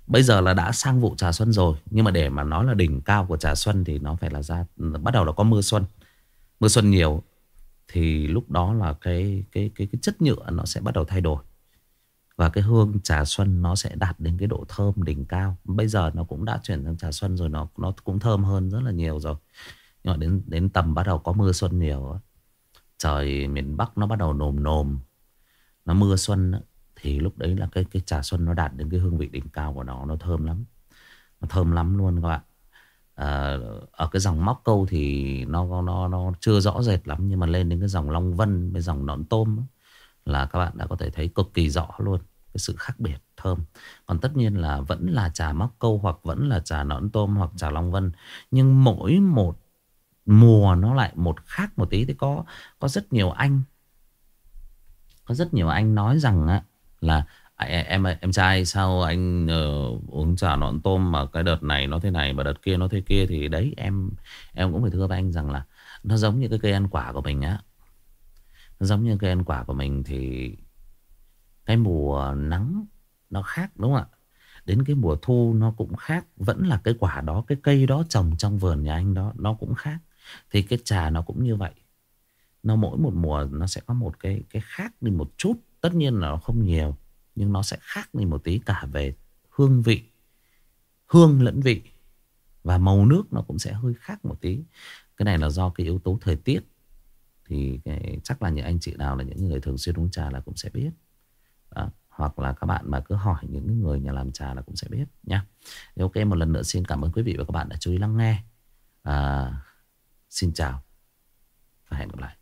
S1: Bây giờ là đã sang vụ trà xuân rồi, nhưng mà để mà nói là đỉnh cao của trà xuân thì nó phải là ra bắt đầu là có mưa xuân. Mưa xuân nhiều thì lúc đó là cái cái cái cái chất nhựa nó sẽ bắt đầu thay đổi. Và cái hương trà xuân nó sẽ đạt đến cái độ thơm đỉnh cao Bây giờ nó cũng đã chuyển sang trà xuân rồi Nó nó cũng thơm hơn rất là nhiều rồi Nhưng mà đến đến tầm bắt đầu có mưa xuân nhiều Trời miền Bắc nó bắt đầu nồm nồm nó mưa xuân Thì lúc đấy là cái cái trà xuân nó đạt đến cái hương vị đỉnh cao của nó Nó thơm lắm. Nó thơm lắm luôn các bạn. À, Ở cái dòng móc câu thì nó, nó, nó chưa rõ rệt lắm Nhưng mà lên đến cái dòng Long Vân Cái dòng nón tôm Là các bạn đã có thể thấy cực kỳ rõ luôn. Cái sự khác biệt thơm. Còn tất nhiên là vẫn là trà móc câu Hoặc vẫn là trà nón tôm hoặc trà Long Vân Nhưng mỗi một mùa nó lại một khác một tí. Thì có có rất nhiều anh có rất nhiều anh nói rằng á là em em trai sao anh uh, uống trà nọn tôm mà cái đợt này nó thế này mà đợt kia nó thế kia? Thì đấy em em cũng phải thưa với anh rằng là nó giống như cái cây ăn quả của mình á. Nó giống như cây ăn quả của mình thì cái mùa nắng nó khác đúng không ạ? Đến cái mùa thu nó cũng khác vẫn là cái quả đó cái cây đó trồng trong vườn nhà anh đó nó cũng khác. Thì cái trà nó cũng như vậy. Nó mỗi một mùa nó sẽ có một cái cái khác đi một chút. Tất nhiên là nó không nhiều Nhưng nó sẽ khác đi một tí cả về hương vị Hương lẫn vị. Và màu nước nó cũng sẽ hơi khác một tí. Cái này là do cái yếu tố thời tiết. Thì cái, chắc là những anh chị nào là những người thường xuyên uống trà là cũng sẽ biết. Đó hoặc là các bạn mà cứ hỏi những người nhà làm trà là cũng sẽ biết nhá Ok một lần nữa xin cảm ơn quý vị và các bạn đã chú ý lắng nghe. À, Xin chào và hẹn gặp lại.